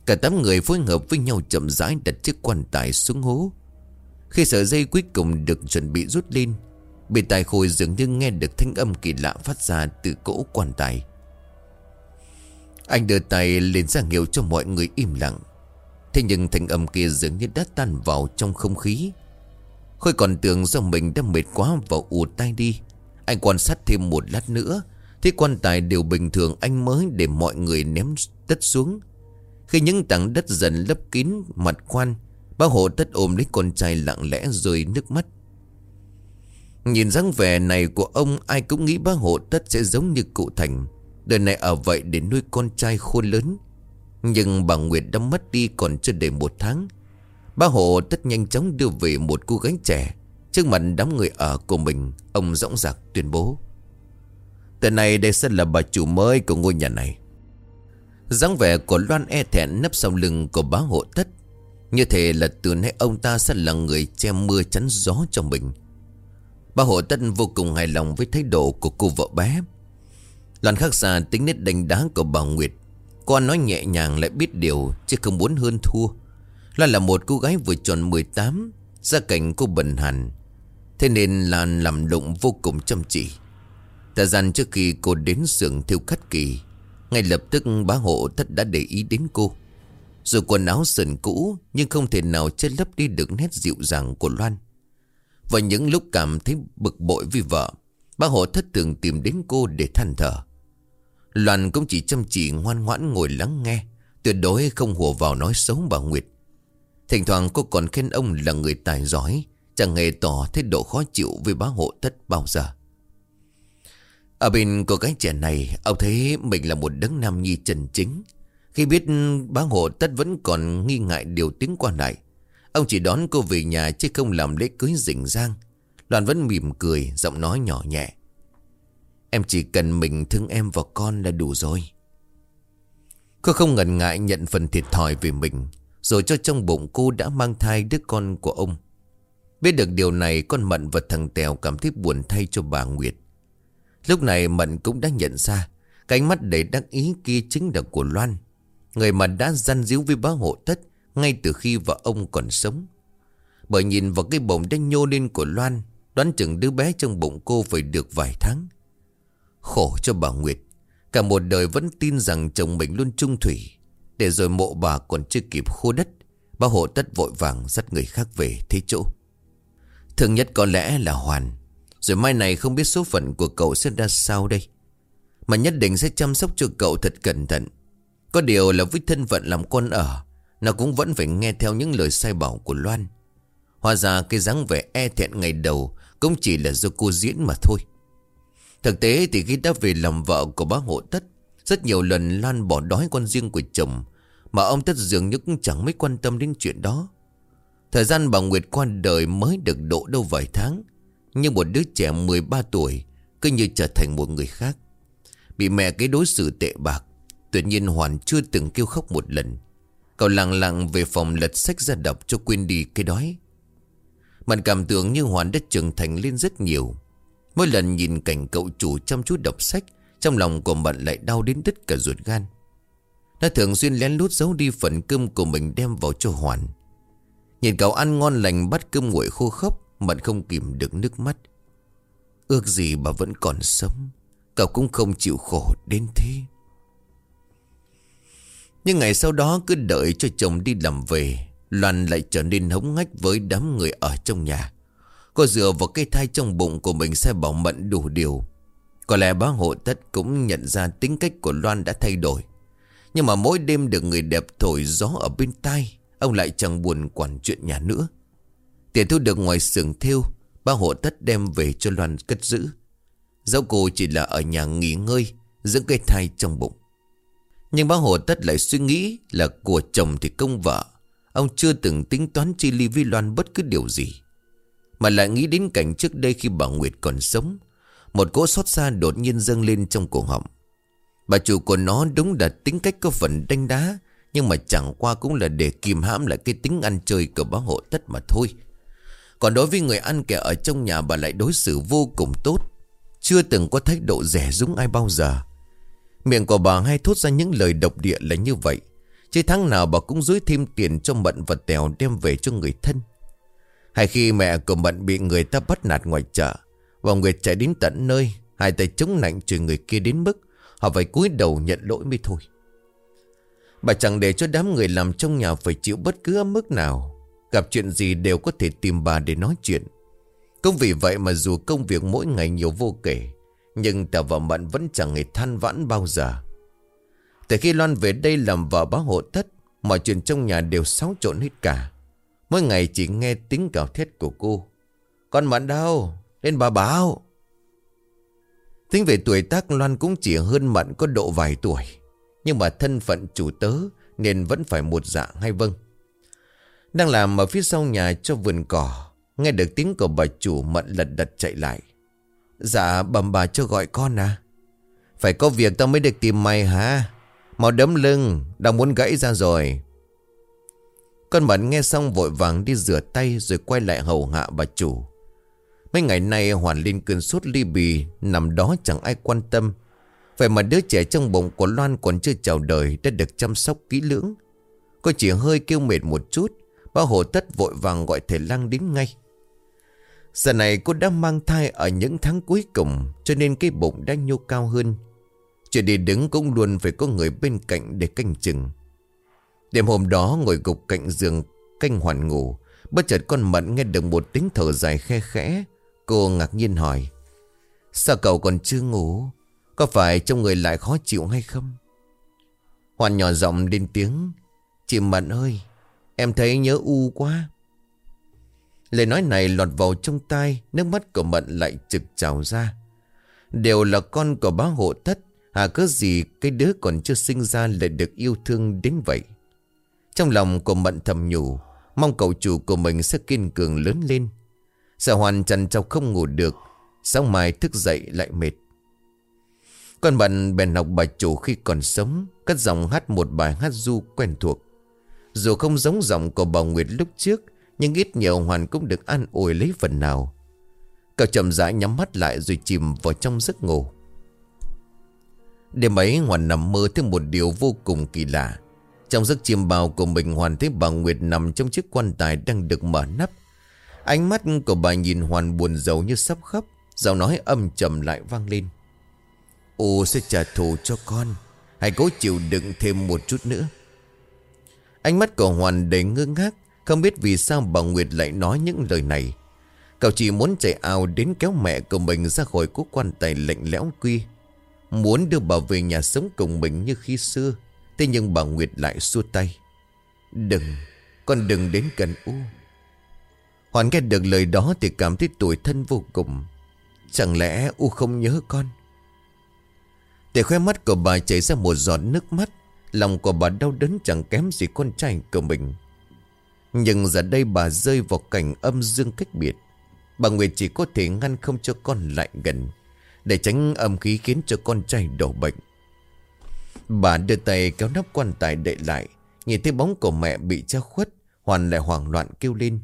Cả tám người phối hợp với nhau chậm rãi đặt chiếc quan tài xuống hố. Khi sợi dây cuối cùng được chuẩn bị rút lên, Bên tai Khôi dường như nghe được thanh âm kỳ lạ phát ra từ cỗ quan tài. Anh đưa tay lên ra hiệu cho mọi người im lặng. Thế nhưng thanh âm kia dường như đã tan vào trong không khí. Khôi còn tưởng do mình đã mệt quá và ù tay đi. Anh quan sát thêm một lát nữa Thế quan tài đều bình thường anh mới để mọi người ném đất xuống. Khi những tảng đất dần lấp kín mặt quan Bác hộ tất ôm lấy con trai lặng lẽ rồi nước mắt. Nhìn dáng vẻ này của ông, Ai cũng nghĩ bác hộ tất sẽ giống như cụ Thành. Đời này ở vậy để nuôi con trai khôn lớn. Nhưng bà Nguyệt đã mất đi còn chưa đầy một tháng. Bác hộ tất nhanh chóng đưa về một cô gái trẻ. Trước mặt đám người ở của mình, Ông dõng dạc tuyên bố. Từ nay đây sẽ là bà chủ mới của ngôi nhà này. dáng vẻ của Loan e thẹn nấp sau lưng của bá hộ tất. Như thế là từ nay ông ta sẽ là người che mưa chắn gió cho mình. Bá hộ Tất vô cùng hài lòng với thái độ của cô vợ bé. Loan khác xa tính nét đánh đá của bà Nguyệt con nói nhẹ nhàng lại biết điều Chứ không muốn hơn thua. Lan là một cô gái vừa tròn 18 Gia cảnh cô bần hẳn. Thế nên Lan làm động vô cùng chăm chỉ. Thời gian trước khi cô đến xưởng thiêu khất kỳ, Ngay lập tức bá hộ thất đã để ý đến cô. Dù quần áo sườn cũ, Nhưng không thể nào che lấp đi được nét dịu dàng của Loan. Và những lúc cảm thấy bực bội vì vợ Bác hộ thất thường tìm đến cô để than thở. Loan cũng chỉ chăm chỉ ngoan ngoãn ngồi lắng nghe Tuyệt đối không hùa vào nói xấu bà Nguyệt Thỉnh thoảng cô còn khen ông là người tài giỏi Chẳng hề tỏ thái độ khó chịu với bá hộ thất bao giờ Ở bên cô gái trẻ này Ông thấy mình là một đấng nam nhi trần chính Khi biết bá hộ tất vẫn còn nghi ngại điều tiếng qua lại Ông chỉ đón cô về nhà chứ không làm lễ cưới rình rang. Loan vẫn mỉm cười, giọng nói nhỏ nhẹ. Em chỉ cần mình thương em và con là đủ rồi. Cô không ngần ngại nhận phần thiệt thòi về mình. Rồi cho trong bụng cô đã mang thai đứa con của ông. Biết được điều này con Mận và thằng Tèo cảm thấy buồn thay cho bà Nguyệt. Lúc này Mận cũng đã nhận ra Cái ánh mắt đầy đắc ý kia chính là của Loan Người mà đã gian díu với bá hộ thất ngay từ khi vợ ông còn sống. Bởi nhìn vào cái bụng đang nhô lên của Loan, đoán chừng đứa bé trong bụng cô phải được vài tháng. Khổ cho bà Nguyệt, cả một đời vẫn tin rằng chồng mình luôn trung thủy. Để rồi mộ bà còn chưa kịp khô đất, bà hộ tất vội vàng dắt người khác về thế chỗ. Thường nhất có lẽ là Hoàn, rồi mai này không biết số phận của cậu sẽ ra sao đây. Mà nhất định sẽ chăm sóc cho cậu thật cẩn thận. Có điều là với thân phận làm con ở, nó cũng vẫn phải nghe theo những lời sai bảo của Loan Hóa ra cái dáng vẻ e thẹn ngày đầu Cũng chỉ là do cô diễn mà thôi Thực tế thì khi đã về làm vợ của bác hộ tất, Rất nhiều lần lan bỏ đói con riêng của chồng, Mà ông tất dường như cũng chẳng mấy quan tâm đến chuyện đó. Thời gian bà Nguyệt qua đời mới được độ đâu vài tháng, Nhưng một đứa trẻ 13 tuổi Cứ như trở thành một người khác. Bị mẹ cái đối xử tệ bạc, Tuyệt nhiên Hoàn chưa từng kêu khóc một lần. Cậu lặng lặng về phòng lật sách ra đọc cho quên đi cái đói. Mình cảm tưởng như Hoàn đã trưởng thành lên rất nhiều. Mỗi lần nhìn cảnh cậu chủ chăm chút đọc sách, Trong lòng của mận lại đau đến đứt cả ruột gan. Nó thường xuyên lén lút giấu đi phần cơm của mình đem vào cho Hoàn. Nhìn cậu ăn ngon lành bắt cơm nguội khô khốc Mận không kìm được nước mắt. Ước gì bà vẫn còn sống, Cậu cũng không chịu khổ đến thế. Nhưng ngày sau đó cứ đợi cho chồng đi làm về, Loan lại trở nên hống hách với đám người ở trong nhà. Cô dựa vào cái thai trong bụng của mình sẽ bảo mận đủ điều. Có lẽ bác hộ tất cũng nhận ra tính cách của Loan đã thay đổi. Nhưng mà mỗi đêm được người đẹp thổi gió ở bên tai, Ông lại chẳng buồn quản chuyện nhà nữa. Tiền thu được ngoài xưởng thiêu Bác hộ tất đem về cho Loan cất giữ. Dẫu cô chỉ là ở nhà nghỉ ngơi Dưỡng cây thai trong bụng. Nhưng bác hộ tất lại suy nghĩ Là của chồng thì công vợ. Ông chưa từng tính toán chi ly với Loan bất cứ điều gì. Mà lại nghĩ đến cảnh trước đây khi bà Nguyệt còn sống. Một cỗ xót xa đột nhiên dâng lên trong cổ họng. Bà chủ của nó đúng là tính cách có phần đanh đá, Nhưng mà chẳng qua cũng là để kìm hãm lại cái tính ăn chơi của bác hộ tất mà thôi. Còn đối với người ăn kẻ ở trong nhà bà lại đối xử vô cùng tốt. Chưa từng có thái độ rẻ rúng ai bao giờ. Miệng của bà hay thốt ra những lời độc địa là như vậy. Chứ tháng nào bà cũng dối thêm tiền cho Mận và Tèo đem về cho người thân. Hay khi mẹ của Mận bị người ta bắt nạt ngoài chợ, Và Nguyệt chạy đến tận nơi, Hai tay chống nạnh chửi người kia đến mức Họ phải cúi đầu nhận lỗi mới thôi. Bà chẳng để cho đám người làm trong nhà phải chịu bất cứ mức nào. Gặp chuyện gì đều có thể tìm bà để nói chuyện. Cũng vì vậy mà dù công việc mỗi ngày nhiều vô kể, Nhưng Tèo và Mận vẫn chẳng hề than vãn bao giờ. Từ khi Loan về đây làm vợ bá hộ thất, Mọi chuyện trong nhà đều xáo trộn hết cả. Mỗi ngày chỉ nghe tiếng gào thét của cô. Con Mận đâu Lên bà báo Tính về tuổi tác, Loan cũng chỉ hơn Mận có độ vài tuổi. Nhưng mà thân phận chủ tớ Nên vẫn phải một dạ hay vâng. Đang làm ở phía sau nhà cho vườn cỏ, Nghe được tiếng của bà chủ Mận lật đật chạy lại. Dạ bầm bà cho gọi con à. Phải có việc tao mới được tìm mày hả? Màu đấm lưng, Đang muốn gãy ra rồi. Con mận nghe xong vội vàng đi rửa tay Rồi quay lại hầu hạ bà chủ. Mấy ngày nay Hoàn Linh cơn sốt ly bì, Nằm đó chẳng ai quan tâm. Vậy mà đứa trẻ trong bụng của Loan còn chưa chào đời Đã được chăm sóc kỹ lưỡng. Cô chỉ hơi kêu mệt một chút Bà hồ tất vội vàng gọi thầy Lăng đến ngay. Giờ này cô đã mang thai ở những tháng cuối cùng, Cho nên cái bụng đã nhô cao hơn. Chuyện đi đứng cũng luôn phải có người bên cạnh để canh chừng. Đêm hôm đó ngồi gục cạnh giường canh hoàn ngủ, Bất chợt con mận nghe được một tiếng thở dài khe khẽ. Cô ngạc nhiên hỏi, Sao cậu còn chưa ngủ? Có phải trong người lại khó chịu hay không? Hoàn nhỏ giọng lên tiếng, Chị Mận ơi, Em thấy nhớ u quá. Lời nói này lọt vào trong tai, Nước mắt của Mận lại trực trào ra. Đều là con của bá hộ thất, hà cớ gì cái đứa còn chưa sinh ra lại được yêu thương đến vậy? Trong lòng của Mận thầm nhủ, Mong cậu chủ của mình sẽ kiên cường lớn lên. Sợ hoàn trần trọc không ngủ được, Sáng mai thức dậy lại mệt. Con Mận bèn học bà chủ khi còn sống, Cất giọng hát một bài hát du quen thuộc. Dù không giống giọng của bà Nguyệt lúc trước, Nhưng ít nhiều Hoàn cũng được an ủi lấy phần nào. Cậu chậm rãi nhắm mắt lại rồi chìm vào trong giấc ngủ. Đêm ấy Hoàn nằm mơ thấy một điều vô cùng kỳ lạ. Trong giấc chiêm bào của mình, Hoàn thấy bà Nguyệt nằm trong chiếc quan tài đang được mở nắp. Ánh mắt của bà nhìn Hoàn buồn rầu như sắp khóc. Giọng nói âm trầm lại vang lên. Ô, sẽ trả thù cho con. Hãy cố chịu đựng thêm một chút nữa. Ánh mắt của Hoàn đầy ngơ ngác, Không biết vì sao bà Nguyệt lại nói những lời này. Cậu chỉ muốn chạy ao đến kéo mẹ của mình ra khỏi quốc quan tài lạnh lẽo quy Muốn đưa bà về nhà sống cùng mình như khi xưa. Thế nhưng bà Nguyệt lại xua tay. Đừng, Con đừng đến gần U. Hoàn nghe được lời đó thì cảm thấy tuổi thân vô cùng. Chẳng lẽ U không nhớ con? Để khoe mắt của bà chảy ra một giọt nước mắt. Lòng của bà đau đớn chẳng kém gì con trai của mình. Nhưng giờ đây bà rơi vào cảnh âm dương cách biệt. Bà Nguyệt chỉ có thể ngăn không cho con lại gần, để tránh âm khí khiến cho con trai đổ bệnh. Bà đưa tay kéo nắp quan tài đậy lại Nhìn thấy bóng của mẹ bị che khuất, Hoàn lại hoảng loạn kêu lên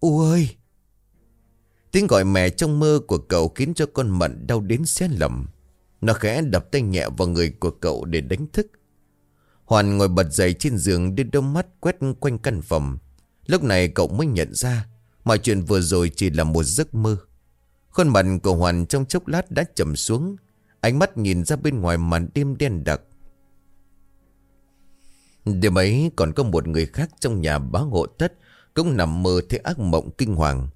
U ơi Tiếng gọi mẹ trong mơ của cậu Khiến cho con mận đau đến xé lầm Nó khẽ đập tay nhẹ vào người của cậu để đánh thức Hoàn ngồi bật dậy trên giường đưa đôi mắt quét quanh căn phòng. Lúc này cậu mới nhận ra, mọi chuyện vừa rồi chỉ là một giấc mơ. Khuôn mặt của Hoàn trong chốc lát đã chậm xuống. Ánh mắt nhìn ra bên ngoài màn đêm đen đặc. Đêm ấy còn có một người khác trong nhà bá hộ tất, cũng nằm mơ thấy ác mộng kinh hoàng.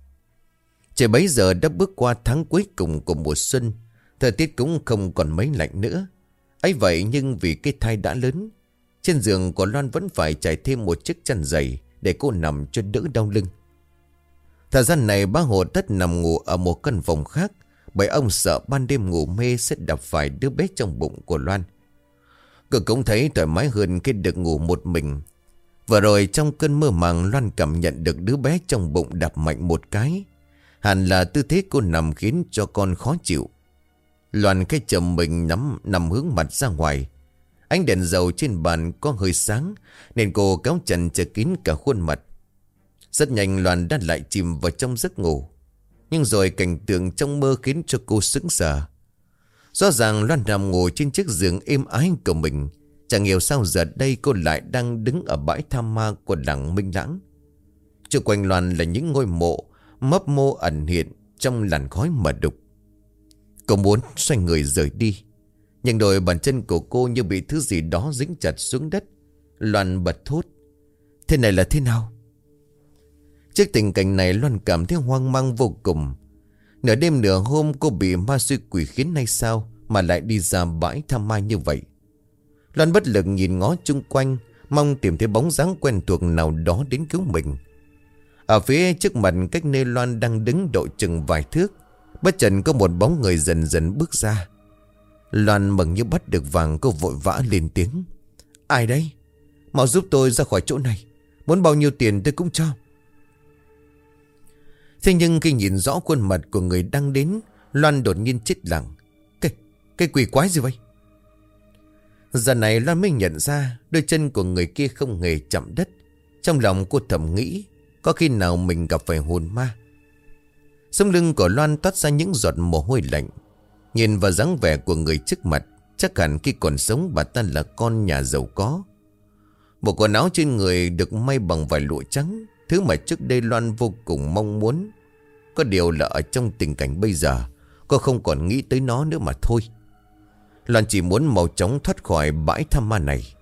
Trời bấy giờ đã bước qua tháng cuối cùng của mùa xuân. Thời tiết cũng không còn mấy lạnh nữa. ấy vậy nhưng vì cái thai đã lớn. Trên giường của Loan vẫn phải trải thêm một chiếc chăn dày để cô nằm cho đỡ đau lưng. Thời gian này bá hộ tất nằm ngủ ở một căn phòng khác, bởi ông sợ ban đêm ngủ mê sẽ đập phải đứa bé trong bụng của Loan cô cũng thấy thoải mái hơn khi được ngủ một mình. Vừa rồi trong cơn mơ màng, Loan cảm nhận được đứa bé trong bụng đập mạnh một cái. Hẳn là tư thế cô nằm khiến cho con khó chịu. Loan cái chầm mình nắm, nằm hướng mặt ra ngoài. Ánh đèn dầu trên bàn có hơi sáng, nên cô kéo chăn che kín cả khuôn mặt. Rất nhanh Loan đã lại chìm vào trong giấc ngủ. Nhưng rồi cảnh tượng trong mơ khiến cho cô sững sờ. Rõ ràng Loan nằm ngồi trên chiếc giường êm ái của mình. Chẳng hiểu sao giờ đây cô lại đang đứng ở bãi tham ma của làng Minh Lãng. Trước quanh Loan là những ngôi mộ, mấp mô ẩn hiện trong làn khói mờ đục. Cô muốn xoay người rời đi. Nhưng đôi bàn chân của cô như bị thứ gì đó dính chặt xuống đất. Loan bật thốt. Thế này là thế nào? Trước tình cảnh này Loan cảm thấy hoang mang vô cùng. Nửa đêm nửa hôm cô bị ma suy quỷ khiến hay sao mà lại đi ra bãi thăm mai như vậy. Loan bất lực nhìn ngó chung quanh, mong tìm thấy bóng dáng quen thuộc nào đó đến cứu mình. Ở phía trước mặt cách nơi Loan đang đứng độ chừng vài thước, bất chợt có một bóng người dần dần bước ra. Loan mừng như bắt được vàng cô vội vã lên tiếng. Ai đây? Mau giúp tôi ra khỏi chỗ này. Muốn bao nhiêu tiền tôi cũng cho. Thế nhưng khi nhìn rõ khuôn mặt của người đang đến Loan đột nhiên chết lặng. Cái, cái quỷ quái gì vậy? Giờ này Loan mới nhận ra Đôi chân của người kia không hề chạm đất. Trong lòng cô thầm nghĩ Có khi nào mình gặp phải hồn ma. Sống lưng của Loan toát ra những giọt mồ hôi lạnh. Nhìn vào dáng vẻ của người trước mặt Chắc hẳn khi còn sống bà ta là con nhà giàu có. Bộ quần áo trên người được may bằng vải lụa trắng Thứ mà trước đây Loan vô cùng mong muốn, Có điều là ở trong tình cảnh bây giờ, Cô không còn nghĩ tới nó nữa mà thôi. Loan chỉ muốn mau chóng thoát khỏi bãi tham ma này.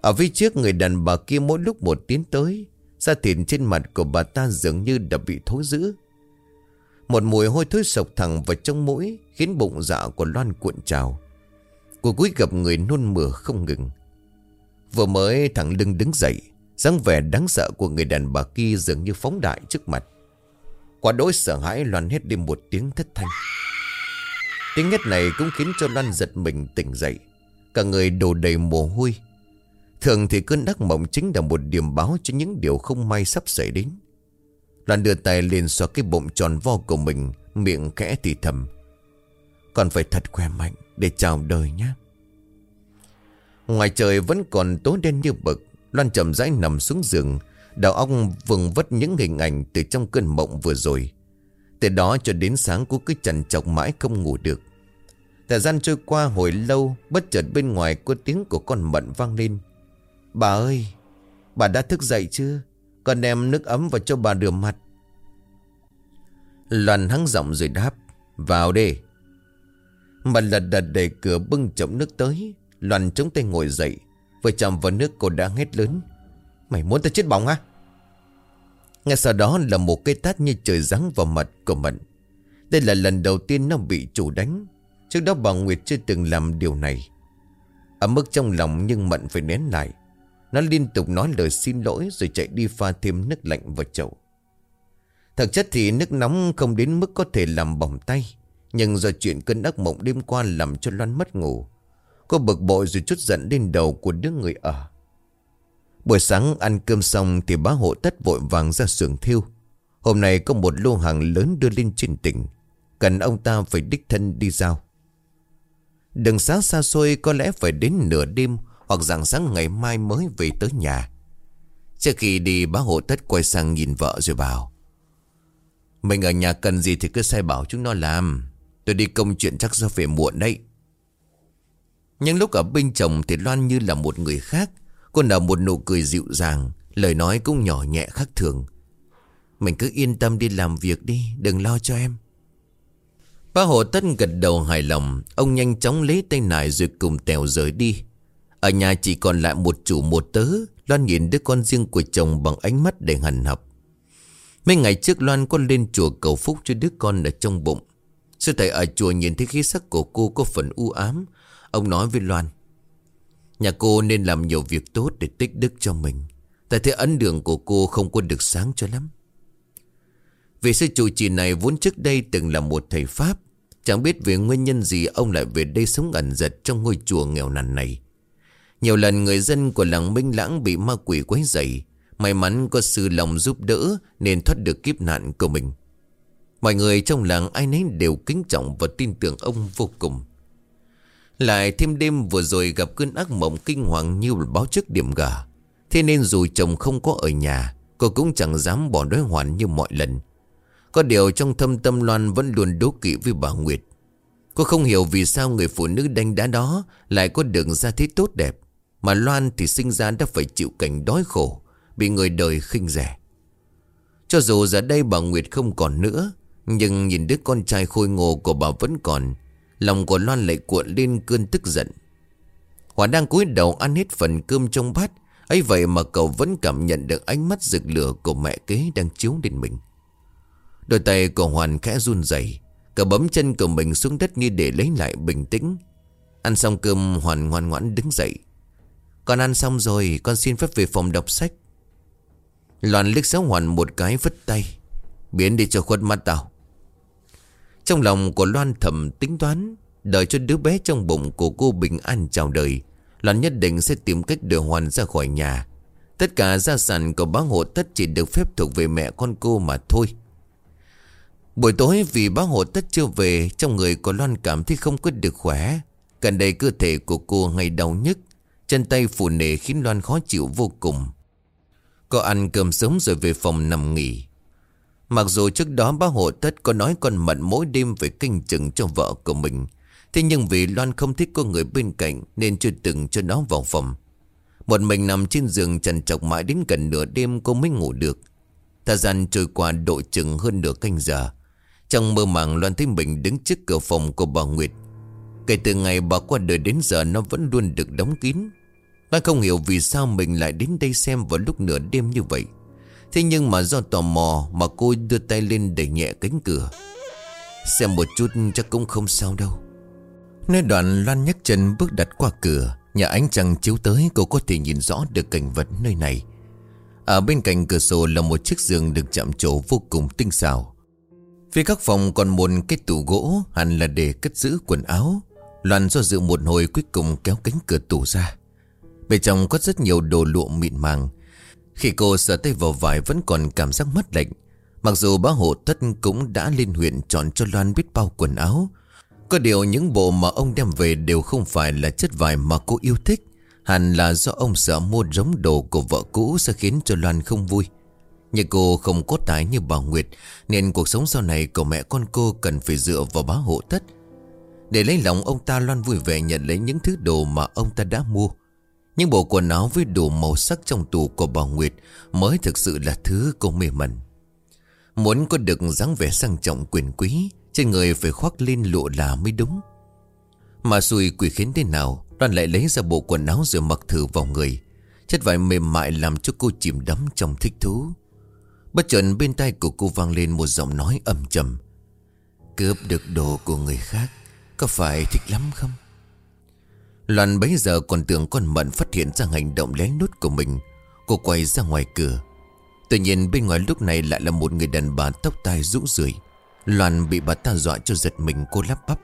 Ở phía trước người đàn bà kia mỗi lúc một tiến tới, Da thịt trên mặt của bà ta dường như đã bị thối dữ Một mùi hôi thối sộc thẳng vào trong mũi, Khiến bụng dạ của Loan cuộn trào. Cô cúi gặp người nôn mửa không ngừng. Vừa mới thẳng lưng đứng dậy dáng vẻ đáng sợ của người đàn bà kia dường như phóng đại trước mặt. Quả đỗi sợ hãi Loan hết đi một tiếng thất thanh. Tiếng hét này cũng khiến cho Loan giật mình tỉnh dậy. Cả người đổ đầy mồ hôi. Thường thì cơn đắc mộng chính là một điểm báo cho những điều không may sắp xảy đến. Loan đưa tay lên xoa cái bụng tròn vo của mình, miệng kẽ thì thầm. Còn phải thật khỏe mạnh để chào đời nhé. Ngoài trời vẫn còn tối đen như bực Loan chậm rãi nằm xuống giường. Đào óc vừng vất những hình ảnh Từ trong cơn mộng vừa rồi. Từ đó cho đến sáng cô cứ chằn chọc mãi không ngủ được. Thời gian trôi qua hồi lâu, Bất chợt bên ngoài có tiếng của con mận vang lên. Bà ơi, Bà đã thức dậy chưa? Con đem nước ấm vào cho bà rửa mặt. Loan hắng giọng rồi đáp, Vào đi. Mà lật đật đẩy cửa bưng chậm nước tới. Loan chống tay ngồi dậy. Vừa chạm vào nước cô đã hét lớn. Mày muốn tao chết bỏng á Ngay sau đó là một cây tát như trời giáng vào mặt của Mận. Đây là lần đầu tiên nó bị chủ đánh. Trước đó bà Nguyệt chưa từng làm điều này. Ở mức trong lòng nhưng Mận phải nén lại. Nó liên tục nói lời xin lỗi Rồi chạy đi pha thêm nước lạnh vào chậu. Thực chất thì nước nóng không đến mức có thể làm bỏng tay, Nhưng do chuyện cơn ác mộng đêm qua làm cho Loan mất ngủ. Cô bực bội rồi chút giận lên đầu của đứa người ở. Buổi sáng ăn cơm xong Thì bá hộ tất vội vàng ra xưởng thiêu. Hôm nay có một lô hàng lớn đưa lên trên tỉnh. Cần ông ta phải đích thân đi giao. Đường sáng xa xôi có lẽ phải đến nửa đêm Hoặc rạng sáng ngày mai mới về tới nhà. Trước khi đi, bá hộ tất quay sang nhìn vợ rồi bảo, Mình ở nhà cần gì thì cứ sai bảo chúng nó làm. Tôi đi công chuyện chắc do về muộn đấy. Nhưng lúc ở bên chồng thì Loan như là một người khác. Cô nở một nụ cười dịu dàng, Lời nói cũng nhỏ nhẹ khác thường. Mình cứ yên tâm đi làm việc đi, Đừng lo cho em. Ba Hồ Tất gật đầu hài lòng, Ông nhanh chóng lấy tay nải rồi cùng tèo rời đi. Ở nhà chỉ còn lại một chủ một tớ, Loan nhìn đứa con riêng của chồng bằng ánh mắt đầy hằn học. Mấy ngày trước Loan có lên chùa cầu phúc cho đứa con ở trong bụng. Sư thầy ở chùa nhìn thấy khí sắc của cô có phần u ám Ông nói với Loan, Nhà cô nên làm nhiều việc tốt để tích đức cho mình. Tại thế ấn đường của cô không có được sáng cho lắm. Vị sư chủ trì này vốn trước đây từng là một thầy Pháp, Chẳng biết vì nguyên nhân gì ông lại về đây sống ẩn giật trong ngôi chùa nghèo nàn này. Nhiều lần người dân của làng Minh Lãng bị ma quỷ quấy rầy, May mắn có sư lòng giúp đỡ nên thoát được kiếp nạn của mình. Mọi người trong làng ai nấy đều kính trọng và tin tưởng ông vô cùng. Lại thêm đêm vừa rồi gặp cơn ác mộng kinh hoàng như báo trước điểm gà. Thế nên dù chồng không có ở nhà, Cô cũng chẳng dám bỏ đối hoàn như mọi lần. Có điều trong thâm tâm Loan vẫn luôn đố kỵ với bà Nguyệt. Cô không hiểu vì sao người phụ nữ đanh đá đó Lại có đường ra thế tốt đẹp, Mà Loan thì sinh ra đã phải chịu cảnh đói khổ, Bị người đời khinh rẻ. Cho dù giờ đây bà Nguyệt không còn nữa, Nhưng nhìn đứa con trai khôi ngô của bà vẫn còn Lòng của Loan lại cuộn lên cơn tức giận. Hòa đang cúi đầu ăn hết phần cơm trong bát. Ấy vậy mà cậu vẫn cảm nhận được ánh mắt rực lửa của mẹ kế đang chiếu đến mình. Đôi tay của Hoàn khẽ run rẩy. Cậu bấm chân của mình xuống đất như để lấy lại bình tĩnh. Ăn xong cơm, Hoàn ngoan ngoãn đứng dậy. Con ăn xong rồi, Con xin phép về phòng đọc sách. Loan liếc xéo Hoàn một cái vứt tay. Biến đi cho khuất mắt tao. Trong lòng của Loan thầm tính toán, Đợi cho đứa bé trong bụng của cô bình an chào đời, Loan nhất định sẽ tìm cách đưa Hoàn ra khỏi nhà. Tất cả gia sản của bác hộ tất chỉ được phép thuộc về mẹ con cô mà thôi. Buổi tối vì bác hộ tất chưa về, Trong người của Loan cảm thấy không quyết được khỏe. Gần đây cơ thể của cô ngày đau nhức, Chân tay phù nề khiến Loan khó chịu vô cùng. Cô ăn cơm sớm rồi về phòng nằm nghỉ. Mặc dù trước đó bác hộ tất có nói con mận mỗi đêm về kinh chừng cho vợ của mình, Thế nhưng vì Loan không thích có người bên cạnh Nên chưa từng cho nó vào phòng. Một mình nằm trên giường trần trọc mãi đến gần nửa đêm cô mới ngủ được. Thời gian trôi qua độ chừng hơn nửa canh giờ. Trong mơ màng, Loan thấy mình đứng trước cửa phòng của bà Nguyệt. Kể từ ngày bà qua đời đến giờ, nó vẫn luôn được đóng kín. Loan không hiểu vì sao mình lại đến đây xem vào lúc nửa đêm như vậy. Thế nhưng mà do tò mò mà cô đưa tay lên đẩy nhẹ cánh cửa. Xem một chút chắc cũng không sao đâu. Nơi đoạn Loan nhấc chân bước đặt qua cửa, Nhà ánh trăng chiếu tới, cô có thể nhìn rõ được cảnh vật nơi này. Ở bên cạnh cửa sổ là một chiếc giường được chạm trổ vô cùng tinh xảo. Phía các phòng còn một cái tủ gỗ, hẳn là để cất giữ quần áo. Loan do dự một hồi cuối cùng kéo cánh cửa tủ ra. Bên trong có rất nhiều đồ lụa mịn màng khi cô sờ tay vào vải vẫn còn cảm giác mất lạnh. Mặc dù bá hộ thất cũng đã lên huyện chọn cho Loan biết bao quần áo. Có điều những bộ mà ông đem về đều không phải là chất vải mà cô yêu thích. Hẳn là do ông sợ mua giống đồ của vợ cũ sẽ khiến cho Loan không vui. Nhưng cô không có tài như bà Nguyệt, Nên cuộc sống sau này của mẹ con cô cần phải dựa vào bá hộ thất Để lấy lòng ông ta, Loan vui vẻ nhận lấy những thứ đồ mà ông ta đã mua. Những bộ quần áo với đủ màu sắc trong tủ của bà Nguyệt Mới thực sự là thứ cô mê mẩn. Muốn có được dáng vẻ sang trọng quyền quý, trên người phải khoác lên lụa là mới đúng. Mà xui quỷ khiến thế nào, Đoàn lại lấy ra bộ quần áo rồi mặc thử vào người. Chất vải mềm mại làm cho cô chìm đắm trong thích thú. Bất chợt bên tay của cô vang lên một giọng nói âm trầm. Cướp được đồ của người khác, Có phải thích lắm không? Loan bấy giờ còn tưởng con Mận phát hiện ra hành động lén lút của mình. Cô quay ra ngoài cửa. Tuy nhiên bên ngoài lúc này lại là một người đàn bà tóc tai rũ rượi. Loan bị bà ta dọa cho giật mình cô lắp bắp.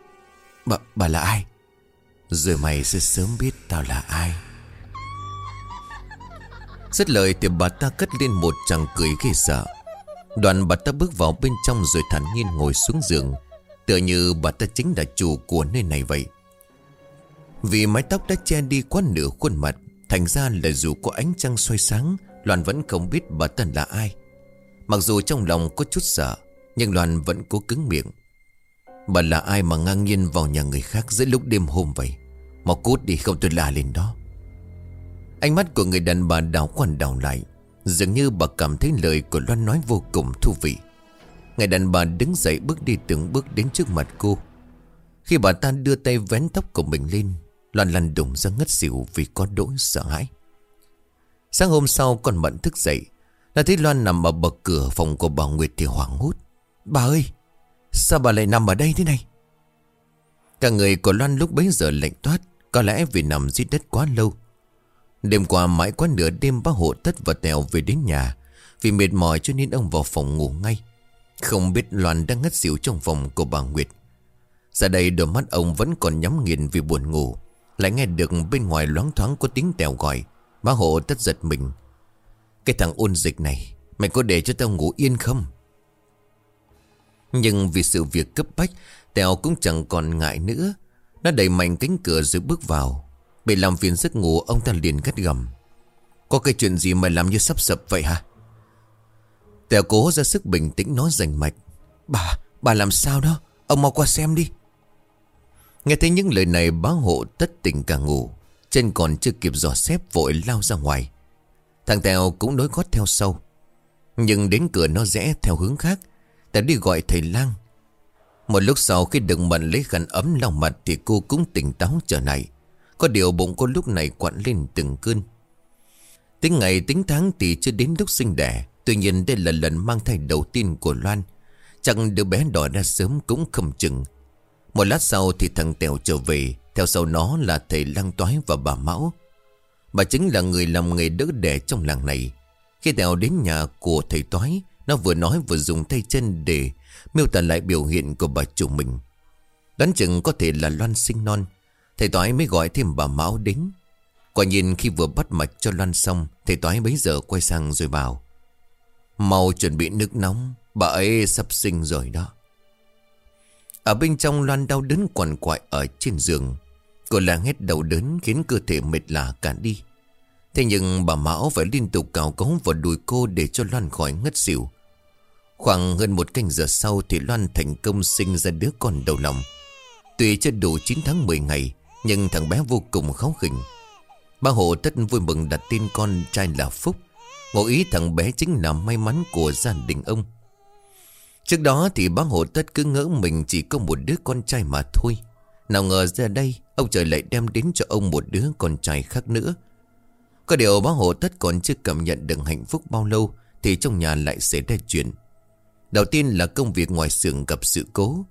Bà, bà là ai? Rồi mày sẽ sớm biết tao là ai. Rất lời thì bà ta cất lên một chàng cười ghê sợ. Đoàn bà ta bước vào bên trong rồi thản nhiên ngồi xuống giường. Tựa như bà ta chính là chủ của nơi này vậy. Vì mái tóc đã che đi quá nửa khuôn mặt, Thành ra là dù có ánh trăng soi sáng, Loan vẫn không biết bà tần là ai. Mặc dù trong lòng có chút sợ, nhưng Loan vẫn cố cứng miệng. Bà là ai mà ngang nhiên vào nhà người khác giữa lúc đêm hôm vậy? Mà cút đi không tôi la lên đó. Ánh mắt của người đàn bà đảo quằn đảo lại, Dường như bà cảm thấy lời của Loan nói vô cùng thú vị. Người đàn bà đứng dậy bước đi từng bước đến trước mặt cô. Khi bà ta đưa tay vén tóc của mình lên Loan lăn đùng ra ngất xỉu vì có đỗi sợ hãi. Sáng hôm sau con Mận thức dậy Là thấy Loan nằm ở bậc cửa phòng của bà Nguyệt thì hoảng hốt. Bà ơi, Sao bà lại nằm ở đây thế này? Cả người của Loan lúc bấy giờ lạnh toát, Có lẽ vì nằm dưới đất quá lâu. Đêm qua mãi quá nửa đêm bác hộ tất và tèo về đến nhà, Vì mệt mỏi cho nên ông vào phòng ngủ ngay. Không biết Loan đang ngất xỉu trong phòng của bà Nguyệt. Ra đây đôi mắt ông vẫn còn nhắm nghiền vì buồn ngủ. Lại nghe được bên ngoài loáng thoáng có tiếng tèo gọi. Bá hộ tất giật mình. Cái thằng ôn dịch này Mày có để cho tao ngủ yên không? Nhưng vì sự việc cấp bách Tèo cũng chẳng còn ngại nữa. Nó đẩy mạnh cánh cửa rồi bước vào. Bị làm phiền giấc ngủ ông ta liền gắt gầm. Có cái chuyện gì mà làm như sắp sập vậy hả? Tèo cố ra sức bình tĩnh nói rành mạch. Bà, bà làm sao đó? Ông mau qua xem đi. Nghe thấy những lời này bá hộ tất tình cả ngủ, Chân còn chưa kịp dò xếp vội lao ra ngoài. Thằng Tèo cũng nối gót theo sau. Nhưng đến cửa nó rẽ theo hướng khác Tèo đi gọi thầy lang. Một lúc sau khi đừng mận lấy khăn ấm lau mặt Thì cô cũng tỉnh táo trở lại. Có điều bụng cô lúc này quặn lên từng cơn. Tính ngày, tính tháng thì chưa đến lúc sinh đẻ. Tuy nhiên đây là lần mang thai đầu tiên của Loan. Chẳng đứa bé đỏ ra sớm cũng không chừng. Một lát sau thì thằng Tèo trở về. Theo sau nó là thầy Lăng Toái và bà Mão. Bà chính là người làm nghề đỡ đẻ trong làng này. Khi Tèo đến nhà của thầy Toái, Nó vừa nói vừa dùng tay chân để Miêu tả lại biểu hiện của bà chủ mình. Đoán chừng có thể là Loan sinh non. Thầy Toái mới gọi thêm bà Mão đến. Quả nhìn khi vừa bắt mạch cho Loan xong, Thầy Toái bấy giờ quay sang rồi bảo, Mau chuẩn bị nước nóng, Bà ấy sắp sinh rồi đó. Ở bên trong Loan đau đớn quằn quại ở trên giường. Cô la hết đầu đớn khiến cơ thể mệt lạ cả đi. Thế nhưng bà Mão phải liên tục cào cống vào đùi cô để cho Loan khỏi ngất xỉu. Khoảng hơn một canh giờ sau thì Loan thành công sinh ra đứa con đầu lòng. Tuy chưa đủ 9 tháng 10 ngày, Nhưng thằng bé vô cùng kháu khỉnh. Ba hộ tất vui mừng đặt tên con trai là Phúc. Ngộ ý thằng bé chính là may mắn của gia đình ông. Trước đó thì bác hồ tất cứ ngỡ mình chỉ có một đứa con trai mà thôi. Nào ngờ ra đây, Ông trời lại đem đến cho ông một đứa con trai khác nữa. Có điều bác hồ tất còn chưa cảm nhận được hạnh phúc bao lâu, Thì trong nhà lại xảy ra chuyện. Đầu tiên là công việc ngoài xưởng gặp sự cố.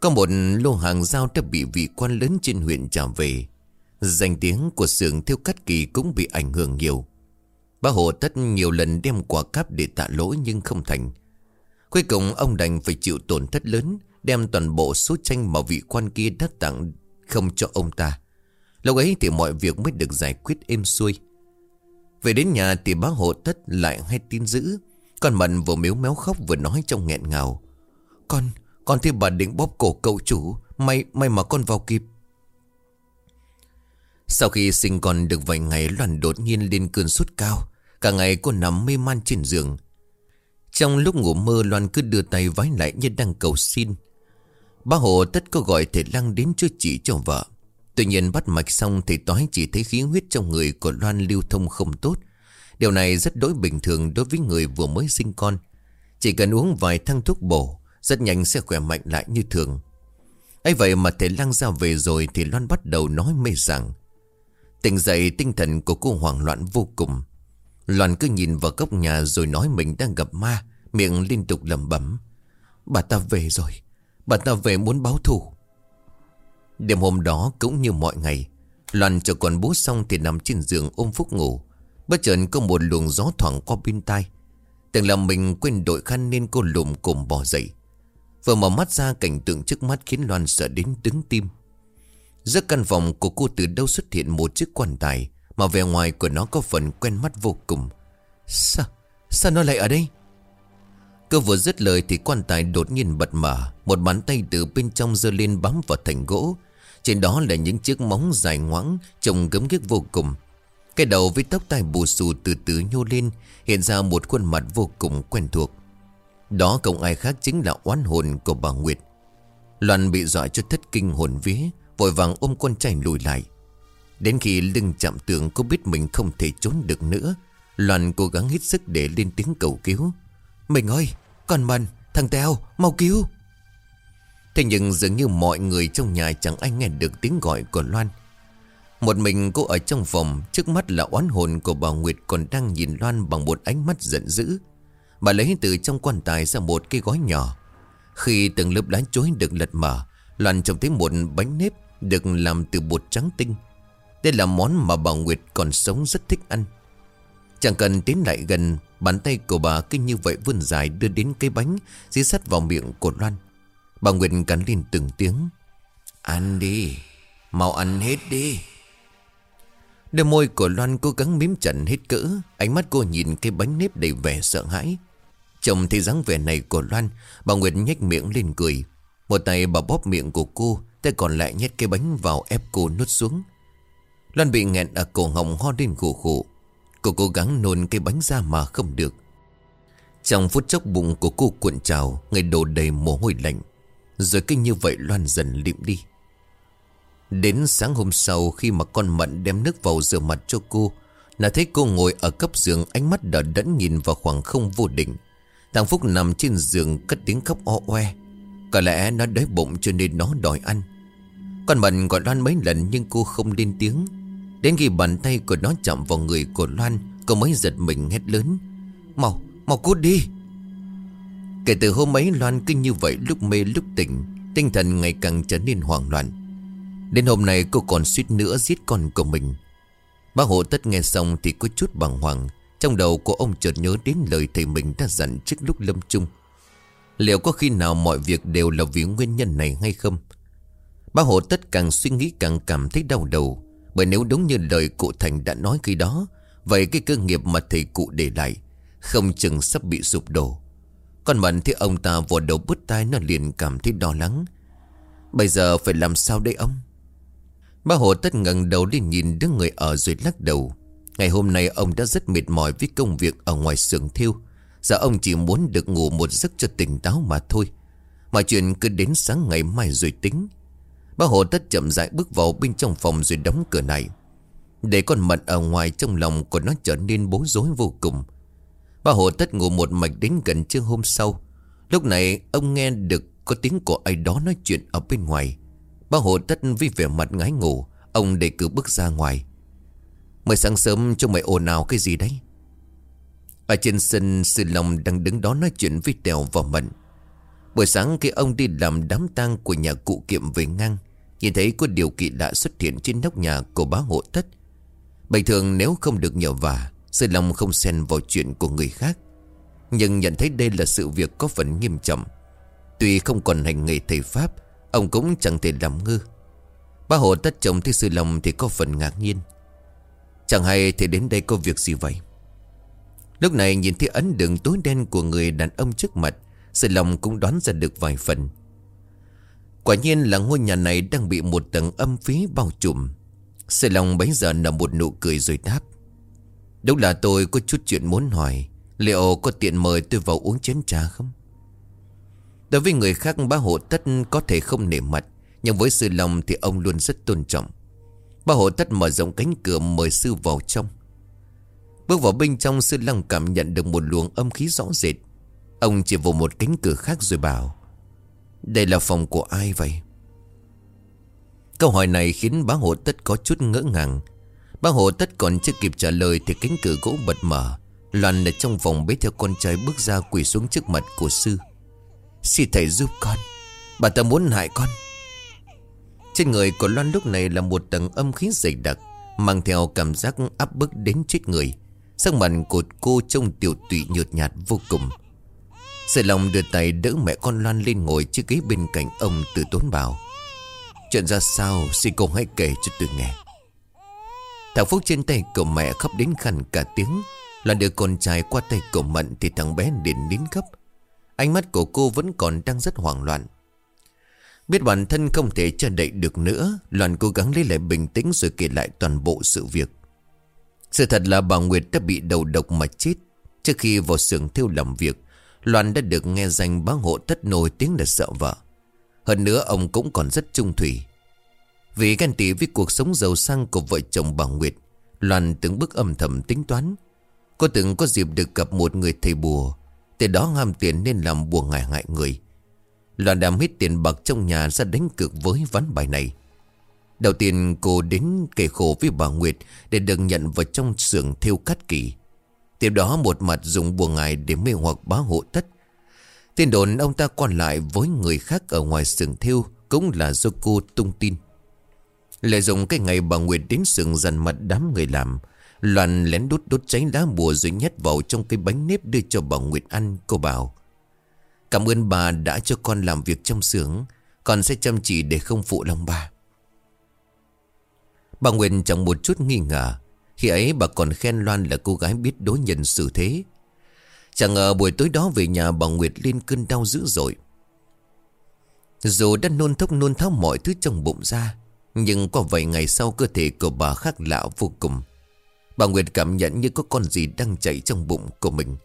Có một lô hàng giao đã bị vị quan lớn trên huyện trả về. Danh tiếng của xưởng thiêu cắt kỳ cũng bị ảnh hưởng nhiều. Bác Hồ Tất nhiều lần đem quả cáp để tạ lỗi nhưng không thành. Cuối cùng ông đành phải chịu tổn thất lớn, đem toàn bộ số tranh mà vị quan kia đã tặng không cho ông ta. Lúc ấy thì mọi việc mới được giải quyết êm xuôi. Về đến nhà thì bác Hồ thất lại hay tin dữ. Con Mận vừa miếu méo khóc vừa nói trong nghẹn ngào. Con, con thấy bà định bóp cổ cậu chủ, may, may mà con vào kịp. Sau khi sinh con được vài ngày Loan đột nhiên lên cơn sốt cao Cả ngày cô nằm mê man trên giường trong lúc ngủ mơ, Loan cứ đưa tay vái lại như đang cầu xin. Bác Hồ tất có gọi thầy Lăng đến chữa trị cho vợ. Tuy nhiên bắt mạch xong Thầy Toái chỉ thấy khí huyết trong người của Loan lưu thông không tốt. Điều này rất đối bình thường đối với người vừa mới sinh con. Chỉ cần uống vài thăng thuốc bổ, Rất nhanh sẽ khỏe mạnh lại như thường. Ấy vậy mà thầy Lăng ra về rồi Thì Loan bắt đầu nói mê rằng, Tỉnh dậy, tinh thần của cô hoảng loạn vô cùng. Loan cứ nhìn vào góc nhà rồi nói mình đang gặp ma. Miệng liên tục lẩm bẩm. Bà ta về rồi. Bà ta về muốn báo thù. Đêm hôm đó cũng như mọi ngày, Loan cho con bố xong thì nằm trên giường ôm Phúc ngủ. Bất chợt có một luồng gió thoảng qua bên tai. Tưởng là mình quên đội khăn nên cô lùm cùng bỏ dậy. Vừa mở mắt ra, cảnh tượng trước mắt khiến Loan sợ đến đứng tim. Giữa căn phòng của cô từ đâu xuất hiện một chiếc quan tài Mà vẻ ngoài của nó có phần quen mắt vô cùng. Sao? Sao nó lại ở đây? Cơ vừa dứt lời thì quan tài đột nhiên bật mở, Một bàn tay từ bên trong dơ lên bám vào thành gỗ. Trên đó là những chiếc móng dài ngoãng, Trông gấm ghiếc vô cùng. Cái đầu với tóc tai bù xù từ từ nhô lên, Hiện ra một khuôn mặt vô cùng quen thuộc. Đó không ai khác chính là oán hồn của bà Nguyệt. Loan bị dọa cho thất kinh hồn vía, Vội vàng ôm con trai lùi lại. Đến khi lưng chạm tường cô biết mình không thể trốn được nữa, Loan cố gắng hết sức để lên tiếng cầu cứu. Mình ơi còn Mần Thằng Teo Mau cứu. Thế nhưng dường như mọi người trong nhà chẳng ai nghe được tiếng gọi của Loan. Một mình cô ở trong phòng, Trước mắt là oán hồn của bà Nguyệt còn đang nhìn Loan bằng một ánh mắt giận dữ. Bà lấy từ trong quan tài ra một cái gói nhỏ. Khi từng lớp lá chuối được lật mở, Loan trông thấy một bánh nếp Được làm từ bột trắng tinh. Đây là món mà bà Nguyệt còn sống rất thích ăn. Chẳng cần tiến lại gần Bàn tay của bà cứ như vậy vươn dài Đưa đến cái bánh Dí sắt vào miệng của Loan. Bà Nguyệt cắn lên từng tiếng. Ăn đi Mau ăn hết đi. Đôi môi của Loan cố gắng miếm chặt hết cỡ Ánh mắt cô nhìn cái bánh nếp đầy vẻ sợ hãi. Chồng thấy dáng vẻ này của Loan Bà Nguyệt nhếch miệng lên cười. Một tay bà bóp miệng của cô Tay còn lại nhét cái bánh vào ép cô nuốt xuống. Loan bị nghẹn ở cổ họng ho lên khổ khổ Cô cố gắng nôn cái bánh ra mà không được. Trong phút chốc bụng của cô cuộn trào, Người đổ đầy mồ hôi lạnh. Rồi cứ như vậy loan dần liệm đi. Đến sáng hôm sau, Khi mà con Mận đem nước vào rửa mặt cho cô, Là thấy cô ngồi ở cấp giường, Ánh mắt đỏ đẫn nhìn vào khoảng không vô định. Thằng Phúc nằm trên giường, Cất tiếng khóc o oe. Có lẽ nó đói bụng cho nên nó đòi ăn. Con Mận gọi Loan mấy lần Nhưng cô không lên tiếng. Đến khi bàn tay của nó chạm vào người của Loan Cô mới giật mình hét lớn. "Màu, màu cút đi! Kể từ hôm ấy Loan cứ như vậy lúc mê lúc tỉnh Tinh thần ngày càng trở nên hoảng loạn. Đến hôm nay cô còn suýt nữa giết con của mình. Bác hộ tất nghe xong thì có chút bàng hoàng. Trong đầu của ông chợt nhớ đến lời thầy mình đã dặn trước lúc lâm chung. Liệu có khi nào mọi việc đều là vì nguyên nhân này hay không? Bác hộ tất càng suy nghĩ càng cảm thấy đau đầu bởi nếu đúng như lời cụ Thành đã nói khi đó, Vậy cái cơ nghiệp mà thầy cụ để lại Không chừng sắp bị sụp đổ. Còn mận thì ông ta vò đầu bứt tai Nó liền cảm thấy lo lắng. Bây giờ phải làm sao đây ông? Ba hồ tất ngẩng đầu lên nhìn đứa người ở rồi lắc đầu. Ngày hôm nay ông đã rất mệt mỏi với công việc ở ngoài xưởng thiêu. Giờ ông chỉ muốn được ngủ một giấc cho tỉnh táo mà thôi. Mà chuyện cứ đến sáng ngày mai rồi tính. Bác Hồ tất chậm rãi bước vào bên trong phòng rồi đóng cửa này Để con mận ở ngoài trong lòng của nó trở nên bối rối vô cùng. Bác Hồ tất ngủ một mạch đến gần trưa hôm sau. Lúc này, ông nghe được có tiếng của ai đó nói chuyện ở bên ngoài. Bác Hồ tất vì vẻ mặt ngái ngủ, Ông để cứ bước ra ngoài. Mới sáng sớm cho mày ồn ào cái gì đấy? Ở trên sân, Sư Long đang đứng đó nói chuyện với Tèo và Mận. Buổi sáng khi ông đi làm đám tang của nhà cụ kiệm về ngang Nhìn thấy có điều kỳ lạ xuất hiện trên nóc nhà của bá hộ thất. Bình thường nếu không được nhờ vả, Sư Long không xen vào chuyện của người khác. Nhưng nhận thấy đây là sự việc có phần nghiêm trọng. Tuy không còn hành nghề thầy Pháp, Ông cũng chẳng thể làm ngư Bá hộ tất chồng thấy sư Long thì có phần ngạc nhiên. Chẳng hay thì đến đây có việc gì vậy? Lúc này nhìn thấy ấn đường tối đen của người đàn ông trước mặt, Sư Long cũng đoán ra được vài phần. Quả nhiên là ngôi nhà này đang bị một tầng âm khí bao trùm. Sư Long bấy giờ nở một nụ cười rồi đáp. Đúng là tôi có chút chuyện muốn hỏi, Liệu có tiện mời tôi vào uống chén trà không? Đối với người khác, bá hộ tất có thể không nể mặt, Nhưng với sư Long thì ông luôn rất tôn trọng. Bá hộ tất mở rộng cánh cửa mời sư vào trong. Bước vào bên trong sư Long cảm nhận được một luồng âm khí rõ rệt. Ông chỉ vào một cánh cửa khác rồi bảo đây là phòng của ai vậy? Câu hỏi này khiến bá hộ tất có chút ngỡ ngàng. Bá hộ tất còn chưa kịp trả lời thì cánh cửa gỗ bật mở. Loan ở trong phòng bế theo con trai bước ra quỳ xuống trước mặt của sư. Xin thầy giúp con. Bà ta muốn hại con. Trên người của Loan lúc này là một tầng âm khí dày đặc. Mang theo cảm giác áp bức đến chết người. Sắc mặt của cô trông tiểu tụy nhợt nhạt vô cùng. Sợi lòng đưa tay đỡ mẹ con Loan lên ngồi chiếc ghế bên cạnh ông từ tốn bảo. Chuyện ra sao xin cô hãy kể cho tôi nghe. Thằng Phúc trên tay của mẹ khóc đến khăn cả tiếng. Loan đưa con trai qua tay của Mận Thì thằng bé liền nín khóc. Ánh mắt của cô vẫn còn đang rất hoảng loạn. Biết bản thân không thể chờ đậy được nữa, Loan cố gắng lấy lại bình tĩnh rồi kể lại toàn bộ sự việc. Sự thật là bà Nguyệt đã bị đầu độc mà chết Trước khi vào xưởng thiêu làm việc. Loan đã được nghe danh bá hộ tất nổi tiếng là sợ vợ. Hơn nữa, ông cũng còn rất trung thủy. Vì ghen tị với cuộc sống giàu sang của vợ chồng bà Nguyệt, Loan từng bước âm thầm tính toán. Cô từng có dịp được gặp một người thầy bùa, Từ đó ham tiền nên làm bùa ngại hại người. Loan đàm hết tiền bạc trong nhà ra đánh cược với ván bài này. Đầu tiên cô đến kể khổ với bà Nguyệt Để được nhận vào trong xưởng thiêu cắt kỳ. Tiếp đó một mặt dùng buồn ngài để mê hoặc bá hộ tất. Tin đồn ông ta còn lại với người khác ở ngoài sừng thiêu Cũng là do cô tung tin. Lợi dụng cái ngày bà Nguyệt đến sừng dằn mặt đám người làm, Loan lén đút đốt cháy lá bùa rồi nhét vào trong cái bánh nếp đưa cho bà Nguyệt ăn, Cô bảo. Cảm ơn bà đã cho con làm việc trong xưởng, Con sẽ chăm chỉ để không phụ lòng bà. Bà Nguyệt chẳng một chút nghi ngờ khi ấy bà còn khen Loan là cô gái biết đối nhân xử thế. Chẳng ngờ buổi tối đó về nhà bà Nguyệt lên cơn đau dữ dội. Dù đã nôn thốc nôn tháo mọi thứ trong bụng ra, Nhưng có vài ngày sau cơ thể của bà khác lạ vô cùng. Bà Nguyệt cảm nhận như có con gì đang chạy trong bụng của mình.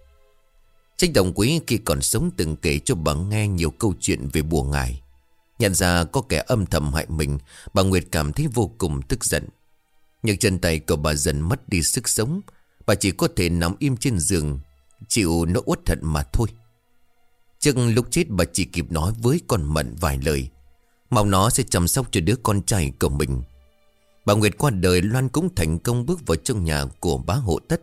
Trách đồng quý khi còn sống từng kể cho bà nghe nhiều câu chuyện về bùa ngài Nhận ra có kẻ âm thầm hại mình, Bà Nguyệt cảm thấy vô cùng tức giận. Nhưng chân tay của bà dần mất đi sức sống. Bà chỉ có thể nằm im trên giường, Chịu nỗi uất thận mà thôi. Trước lúc chết bà chỉ kịp nói với con Mận vài lời. Mong nó sẽ chăm sóc cho đứa con trai của mình. Bà Nguyệt qua đời Loan cũng thành công bước vào trong nhà của bá hộ tất.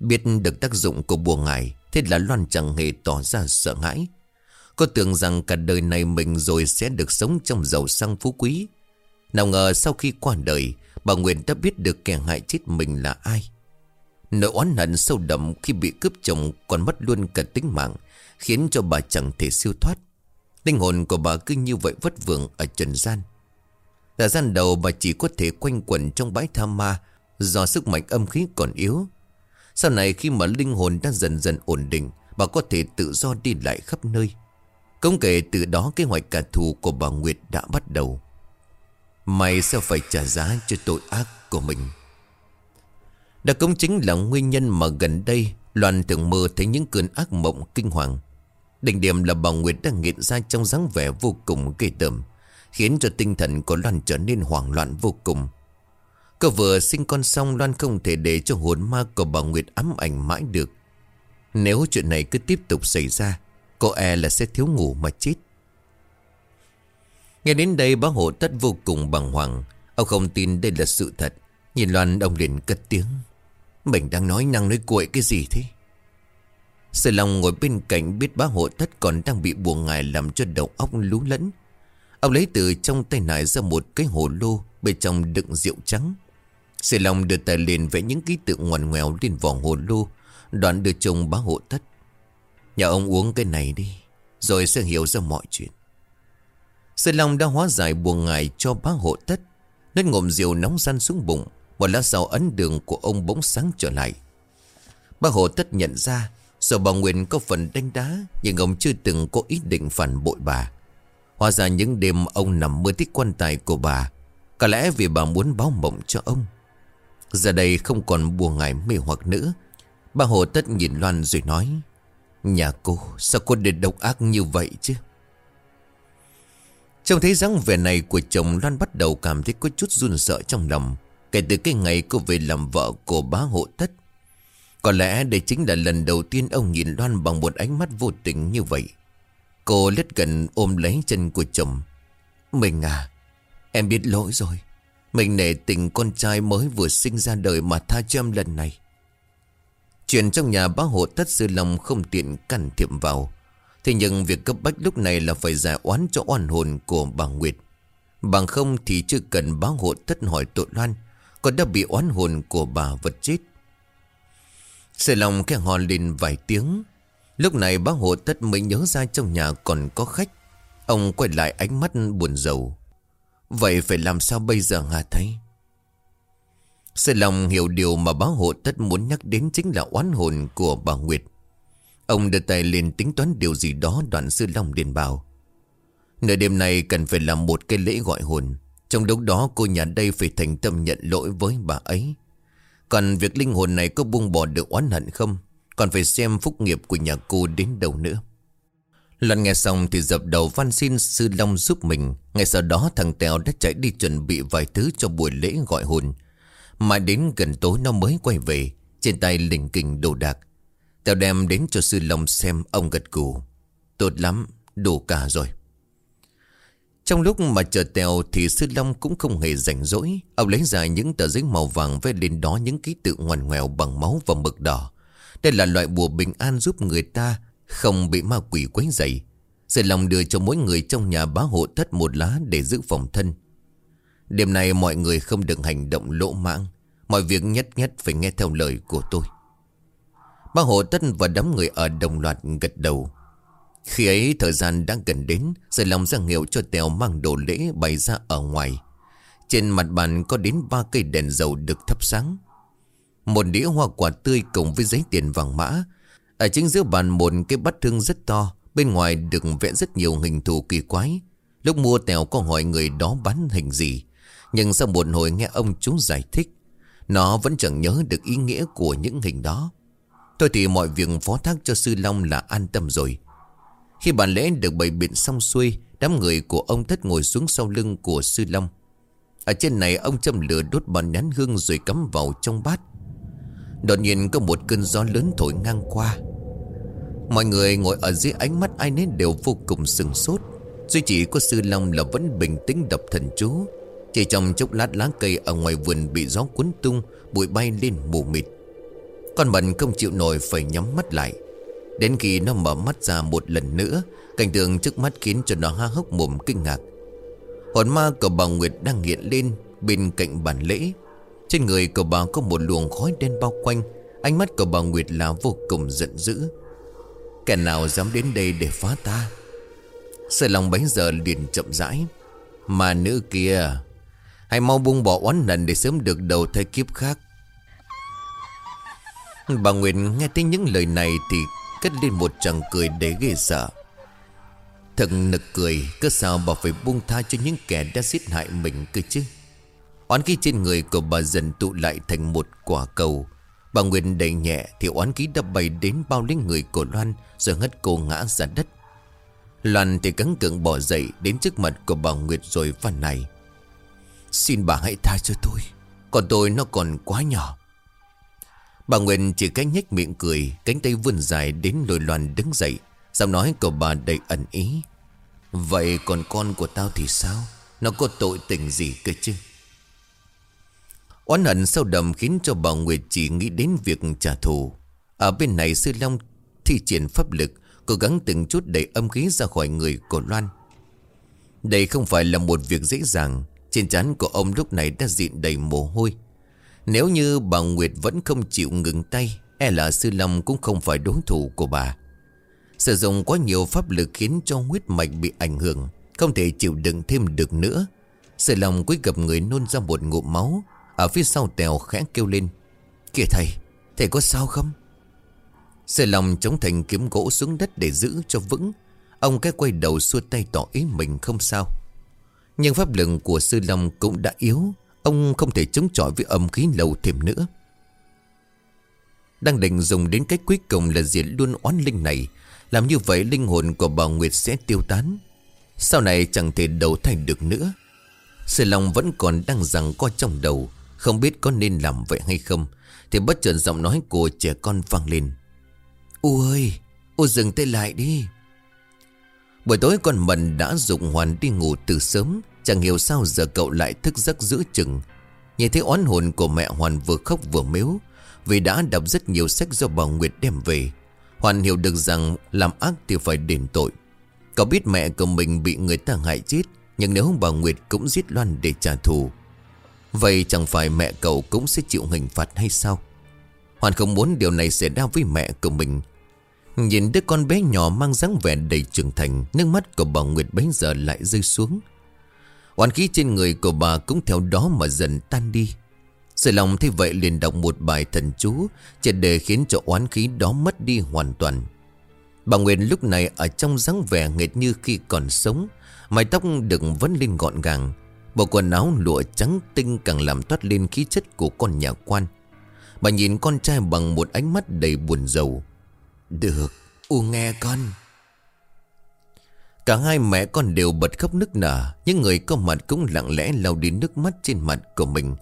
Biết được tác dụng của bùa ngài Thế là Loan chẳng hề tỏ ra sợ hãi. Cô tưởng rằng cả đời này mình rồi sẽ được sống trong giàu sang phú quý. Nào ngờ sau khi qua đời Bà Nguyệt đã biết được kẻ hại chết mình là ai. Nỗi oán hận sâu đậm khi bị cướp chồng còn mất luôn cả tính mạng, Khiến cho bà chẳng thể siêu thoát. Linh hồn của bà cứ như vậy vất vưởng ở trần gian. Thời gian đầu bà chỉ có thể quanh quẩn trong bãi tha ma Do sức mạnh âm khí còn yếu. Sau này khi mà linh hồn đã dần dần ổn định, Bà có thể tự do đi lại khắp nơi. Công kể từ đó kế hoạch cả thù của bà Nguyệt đã bắt đầu. Mày sẽ phải trả giá cho tội ác của mình. Đã cũng chính là nguyên nhân mà gần đây Loan thường mơ thấy những cơn ác mộng kinh hoàng. Đỉnh điểm là bà Nguyệt đang nghiện ra trong dáng vẻ vô cùng ghê tởm, Khiến cho tinh thần của Loan trở nên hoảng loạn vô cùng. Cô vừa sinh con xong, Loan không thể để cho hồn ma của bà Nguyệt ám ảnh mãi được. Nếu chuyện này cứ tiếp tục xảy ra Cô e là sẽ thiếu ngủ mà chết. Nghe đến đây bác hộ tất vô cùng bằng hoàng. Ông không tin đây là sự thật. Nhìn Loan ông liền cất tiếng. Mình đang nói năng nói cuội cái gì thế? Sư Long ngồi bên cạnh biết bác hộ thất còn đang bị buồn ngài làm cho đầu óc lú lẫn. Ông lấy từ trong tay nải ra một cái hồ lô bên trong đựng rượu trắng. Sư Long đưa tay lên vẽ những ký tự ngoằn ngoèo lên vỏ hồ lô, đoạn đưa chồng bác hộ thất, Nhà ông uống cái này đi, rồi sẽ hiểu ra mọi chuyện. Sơn Long đã hóa giải buồn ngài cho bác hộ tất. Nước ngộm rượu nóng săn xuống bụng, một lá sau ấn đường của ông bỗng sáng trở lại. Bác hộ tất nhận ra, dù bà Nguyên có phần đánh đá, nhưng ông chưa từng có ý định phản bội bà. Hóa ra những đêm ông nằm mơ thích quan tài của bà Có lẽ vì bà muốn báo mộng cho ông Giờ đây không còn buồn ngài mê hoặc nữa Bà Hồ Tất nhìn Loan rồi nói Nhà cô sao cô để độc ác như vậy chứ Trông thấy dáng vẻ này của chồng Loan bắt đầu cảm thấy có chút run sợ trong lòng, Kể từ cái ngày cô về làm vợ của bá hộ thất. Có lẽ đây chính là lần đầu tiên ông nhìn Loan bằng một ánh mắt vô tình như vậy. Cô lết gần ôm lấy chân của chồng. Mình à Em biết lỗi rồi. Mình nể tình con trai mới vừa sinh ra đời mà tha cho em lần này. Chuyện trong nhà bá hộ tất sư lòng không tiện can thiệp vào. Thế nhưng việc cấp bách lúc này là phải giải oán cho oan hồn của bà Nguyệt. Bằng không thì chưa cần bá hộ thất hỏi tội loan Còn đã bị oán hồn của bà vật chết. Sợi lòng khẽ hòn lên vài tiếng. Lúc này bác hộ tất mới nhớ ra trong nhà còn có khách. Ông quay lại ánh mắt buồn rầu. Vậy phải làm sao bây giờ hả thấy Sợi lòng hiểu điều mà bá hộ tất muốn nhắc đến chính là oán hồn của bà Nguyệt. Ông đưa tay lên tính toán điều gì đó đoạn sư long liền bảo. Nơi đêm này cần phải làm một cái lễ gọi hồn. Trong lúc đó, cô nhà đây phải thành tâm nhận lỗi với bà ấy. Còn việc linh hồn này có buông bỏ được oán hận không? Còn phải xem phúc nghiệp của nhà cô đến đâu nữa. Lần nghe xong thì dập đầu van xin sư Long giúp mình. Ngay sau đó, thằng Tèo đã chạy đi chuẩn bị vài thứ cho buổi lễ gọi hồn. Mà đến gần tối nó mới quay về, Trên tay lình kình đồ đạc. Tao đem đến cho sư Long xem ông gật cù Tốt lắm, đủ cả rồi. Trong lúc mà chờ Tèo thì sư Long cũng không hề rảnh rỗi. Ông lấy ra những tờ giấy màu vàng vẽ lên đó những ký tự ngoằn ngoèo bằng máu và mực đỏ. Đây là loại bùa bình an giúp người ta không bị ma quỷ quấy dày Sư Long đưa cho mỗi người trong nhà bá hộ thất một lá để giữ phòng thân. Đêm nay mọi người không được hành động lỗ mãng. Mọi việc nhất nhất phải nghe theo lời của tôi. Bác hồ tất và đám người ở đồng loạt gật đầu. Khi ấy, thời gian đã gần đến Rồi lòng ra hiệu cho Tèo mang đồ lễ bày ra ở ngoài. Trên mặt bàn có đến ba cây đèn dầu được thắp sáng. Một đĩa hoa quả tươi cùng với giấy tiền vàng mã. Ở chính giữa bàn một cái bát thương rất to, Bên ngoài được vẽ rất nhiều hình thù kỳ quái. Lúc mua Tèo có hỏi người đó bán hình gì, Nhưng sau một hồi nghe ông chú giải thích, Nó vẫn chẳng nhớ được ý nghĩa của những hình đó. Thôi thì mọi việc phó thác cho Sư Long là an tâm rồi. Khi bàn lễ được bày biện xong xuôi, Đám người của ông thất ngồi xuống sau lưng của Sư Long. Ở trên này, ông châm lửa đốt bàn nén hương rồi cắm vào trong bát. Đột nhiên có một cơn gió lớn thổi ngang qua. Mọi người ngồi ở dưới ánh mắt ai nấy đều vô cùng sừng sốt. Duy chỉ có Sư Long là vẫn bình tĩnh đập thần chú. Chỉ trong chốc lát, lá cây ở ngoài vườn bị gió cuốn tung, Bụi bay lên mù mịt. Con mận không chịu nổi phải nhắm mắt lại. Đến khi nó mở mắt ra một lần nữa, Cảnh tượng trước mắt khiến cho nó há hốc mồm kinh ngạc. Hồn ma của bà Nguyệt đang hiện lên Bên cạnh bàn lễ. Trên người của bà có một luồng khói đen bao quanh, Ánh mắt của bà Nguyệt là vô cùng giận dữ. Kẻ nào dám đến đây để phá ta? Sợ lòng bấy giờ liền chậm rãi. Mà nữ kia, Hãy mau buông bỏ oán nần để sớm được đầu thai kiếp khác. Bà Nguyệt nghe thấy những lời này thì cất lên một tràng cười để ghê sợ. Thật nực cười Cứ sao bà phải buông tha cho những kẻ đã giết hại mình cơ chứ? Oán khí trên người của bà dần tụ lại thành một quả cầu. Bà Nguyên đẩy nhẹ Thì oán khí đã bay đến bao lấy người của Loan, Rồi ngất cô ngã ra đất. Loan thì cắn cứng bỏ dậy Đến trước mặt của bà Nguyệt rồi phản này Xin bà hãy tha cho tôi, Còn tôi nó còn quá nhỏ Bà Nguyệt chỉ cách nhếch miệng cười Cánh tay vươn dài đến lôi Loan đứng dậy Giọng nói của bà đầy ẩn ý Vậy còn con của tao thì sao Nó có tội tình gì cơ chứ Oán hận sâu đậm khiến cho bà Nguyệt chỉ nghĩ đến việc trả thù. Ở bên này Sư Long thi triển pháp lực, cố gắng từng chút đẩy âm khí ra khỏi người của Loan. Đây không phải là một việc dễ dàng, trên trán của ông lúc này đã dịn đầy mồ hôi. Nếu như bà Nguyệt vẫn không chịu ngừng tay, e là Sư Long cũng không phải đối thủ của bà. Sử dụng quá nhiều pháp lực khiến cho huyết mạch bị ảnh hưởng, không thể chịu đựng thêm được nữa. Sư Long cuối gặp người nôn ra một ngụm máu, ở phía sau tèo khẽ kêu lên Kìa thầy Thầy có sao không Sư Lâm chống thành kiếm gỗ xuống đất để giữ cho vững Ông cái quay đầu xua tay tỏ ý mình không sao Nhưng pháp lực của sư long cũng đã yếu Ông không thể chống chọi với âm khí lâu thêm nữa. Đang định dùng đến cách cuối cùng là diệt luôn oán linh này. Làm như vậy linh hồn của bà Nguyệt sẽ tiêu tán. Sau này chẳng thể đầu thành được nữa. Sự lòng vẫn còn đang rằng co trong đầu, không biết có nên làm vậy hay không, Thì bất chợt giọng nói của trẻ con vang lên. U ơi, U dừng tay lại đi. Buổi tối con Mận đã dụng hoàn đi ngủ từ sớm. Chẳng hiểu sao giờ cậu lại thức giấc giữ chừng. Nhìn thấy oán hồn của mẹ Hoàn vừa khóc vừa miếu Vì đã đọc rất nhiều sách do bà Nguyệt đem về. Hoàn hiểu được rằng làm ác thì phải đền tội. Cậu biết mẹ của mình bị người ta hại chết, Nhưng nếu bà Nguyệt cũng giết Loan để trả thù, Vậy chẳng phải mẹ cậu cũng sẽ chịu hình phạt hay sao? Hoàn không muốn điều này xảy ra với mẹ của mình. Nhìn đứa con bé nhỏ mang dáng vẻ đầy trưởng thành, Nước mắt của bà Nguyệt bấy giờ lại rơi xuống oán khí trên người của bà cũng theo đó mà dần tan đi. Sở lòng thế vậy liền đọc một bài thần chú Chỉ để khiến cho oán khí đó mất đi hoàn toàn. Bà Nguyên lúc này ở trong dáng vẻ nghệt như khi còn sống Mái tóc được vấn lên gọn gàng Bộ quần áo lụa trắng tinh càng làm toát lên khí chất của con nhà quan. Bà nhìn con trai bằng một ánh mắt đầy buồn rầu. Được, U nghe con. Cả hai mẹ con đều bật khóc nức nở Những người có mặt cũng lặng lẽ lau đi nước mắt trên mặt của mình.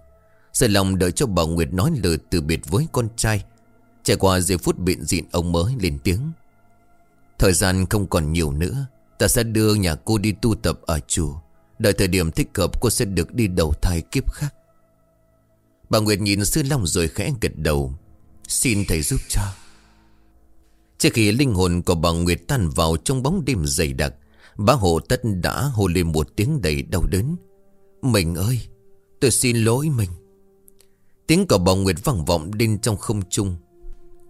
Sợ lòng đợi cho bà Nguyệt nói lời từ biệt với con trai. Trải qua giây phút biện diện, ông mới lên tiếng. Thời gian không còn nhiều nữa, Ta sẽ đưa nhà cô đi tu tập ở chùa Đợi thời điểm thích hợp, cô sẽ được đi đầu thai kiếp khác. Bà Nguyệt nhìn sư Long rồi khẽ gật đầu. Xin thầy giúp cho Trước khi linh hồn của bà Nguyệt tan vào trong bóng đêm dày đặc Bá hộ tất đã hô lên một tiếng đầy đau đớn. Mình ơi, Tôi xin lỗi mình. Tiếng của bà Nguyệt vang vọng lên trong không trung.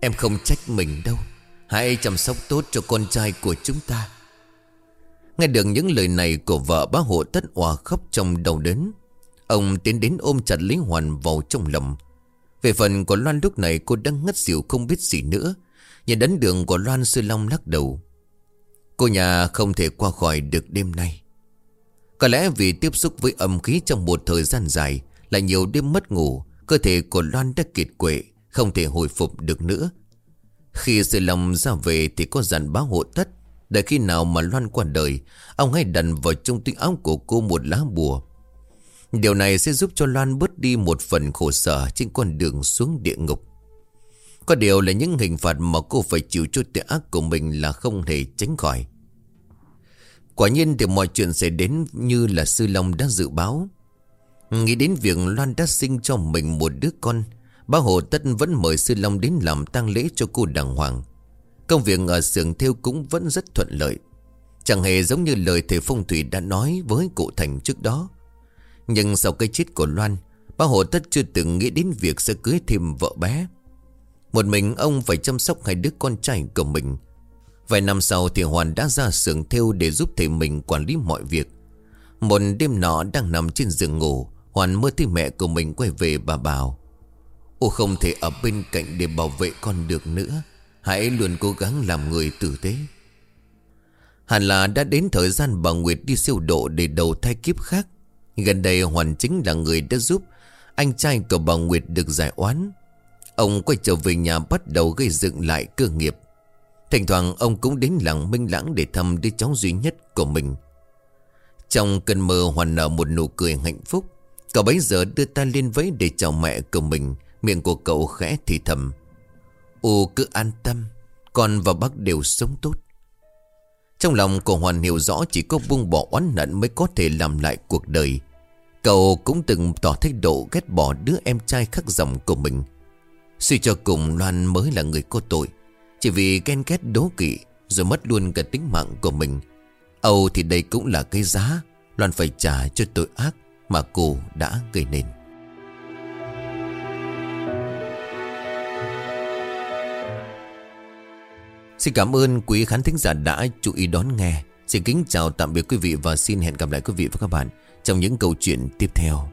Em không trách mình đâu. Hãy chăm sóc tốt cho con trai của chúng ta. Nghe được những lời này của vợ bá hộ tất hòa khóc trong đầu đớn. Ông tiến đến ôm chặt Lý Hoàn vào trong lòng. Về phần của Loan lúc này cô đang ngất xỉu không biết gì nữa. Nhìn đánh đường của Loan sư long lắc đầu. Cô nhà không thể qua khỏi được đêm nay. Có lẽ vì tiếp xúc với âm khí trong một thời gian dài là nhiều đêm mất ngủ, Cơ thể của Loan đã kiệt quệ, Không thể hồi phục được nữa. Khi sư lòng ra về thì có dặn báo hộ tất. Đợi khi nào mà Loan qua đời, Ông hãy đặt vào trong túi áo của cô một lá bùa. Điều này sẽ giúp cho Loan bớt đi một phần khổ sở trên con đường xuống địa ngục. Có điều là những hình phạt mà cô phải chịu cho tội ác của mình là không thể tránh khỏi. Quả nhiên thì mọi chuyện sẽ đến như là Sư Long đã dự báo. Nghĩ đến việc Loan đã sinh cho mình một đứa con, bác Hồ Tất vẫn mời Sư Long đến làm tang lễ cho cô đàng hoàng. Công việc ở xưởng theo cũng vẫn rất thuận lợi. Chẳng hề giống như lời thầy phong thủy đã nói với cụ Thành trước đó. Nhưng sau cái chết của Loan Bác Hồ Tất chưa từng nghĩ đến việc sẽ cưới thêm vợ bé một mình ông phải chăm sóc hai đứa con trai của mình. Vài năm sau thì Hoàn đã ra xưởng theo để giúp thầy mình quản lý mọi việc. Một đêm nọ đang nằm trên giường ngủ, Hoàn mơ thấy mẹ của mình quay về bà bảo, Ô không thể ở bên cạnh để bảo vệ con được nữa. Hãy luôn cố gắng làm người tử tế. Hẳn là đã đến thời gian bà Nguyệt đi siêu độ để đầu thai kiếp khác. Gần đây Hoàn chính là người đã giúp Anh trai của bà Nguyệt được giải oán. Ông quay trở về nhà bắt đầu gây dựng lại cơ nghiệp. Thỉnh thoảng ông cũng đến làng Minh Lãng để thăm đứa cháu duy nhất của mình. Trong cơn mơ Hoàn nở một nụ cười hạnh phúc, Cậu bấy giờ đưa tay lên vẫy để chào mẹ của mình, Miệng của cậu khẽ thì thầm. Ô, cứ an tâm, Con và bác đều sống tốt. Trong lòng của Hoàn hiểu rõ chỉ có buông bỏ oán nận mới có thể làm lại cuộc đời. Cậu cũng từng tỏ thái độ ghét bỏ đứa em trai khắc dòng của mình. Suy cho cùng Loan mới là người có tội. Chỉ vì ghen ghét đố kỵ Rồi mất luôn cả tính mạng của mình. Âu thì đây cũng là cái giá. Loan phải trả cho tội ác Mà cô đã gây nên. Xin cảm ơn quý khán thính giả đã chú ý đón nghe. Xin kính chào tạm biệt quý vị Và xin hẹn gặp lại quý vị và các bạn trong những câu chuyện tiếp theo.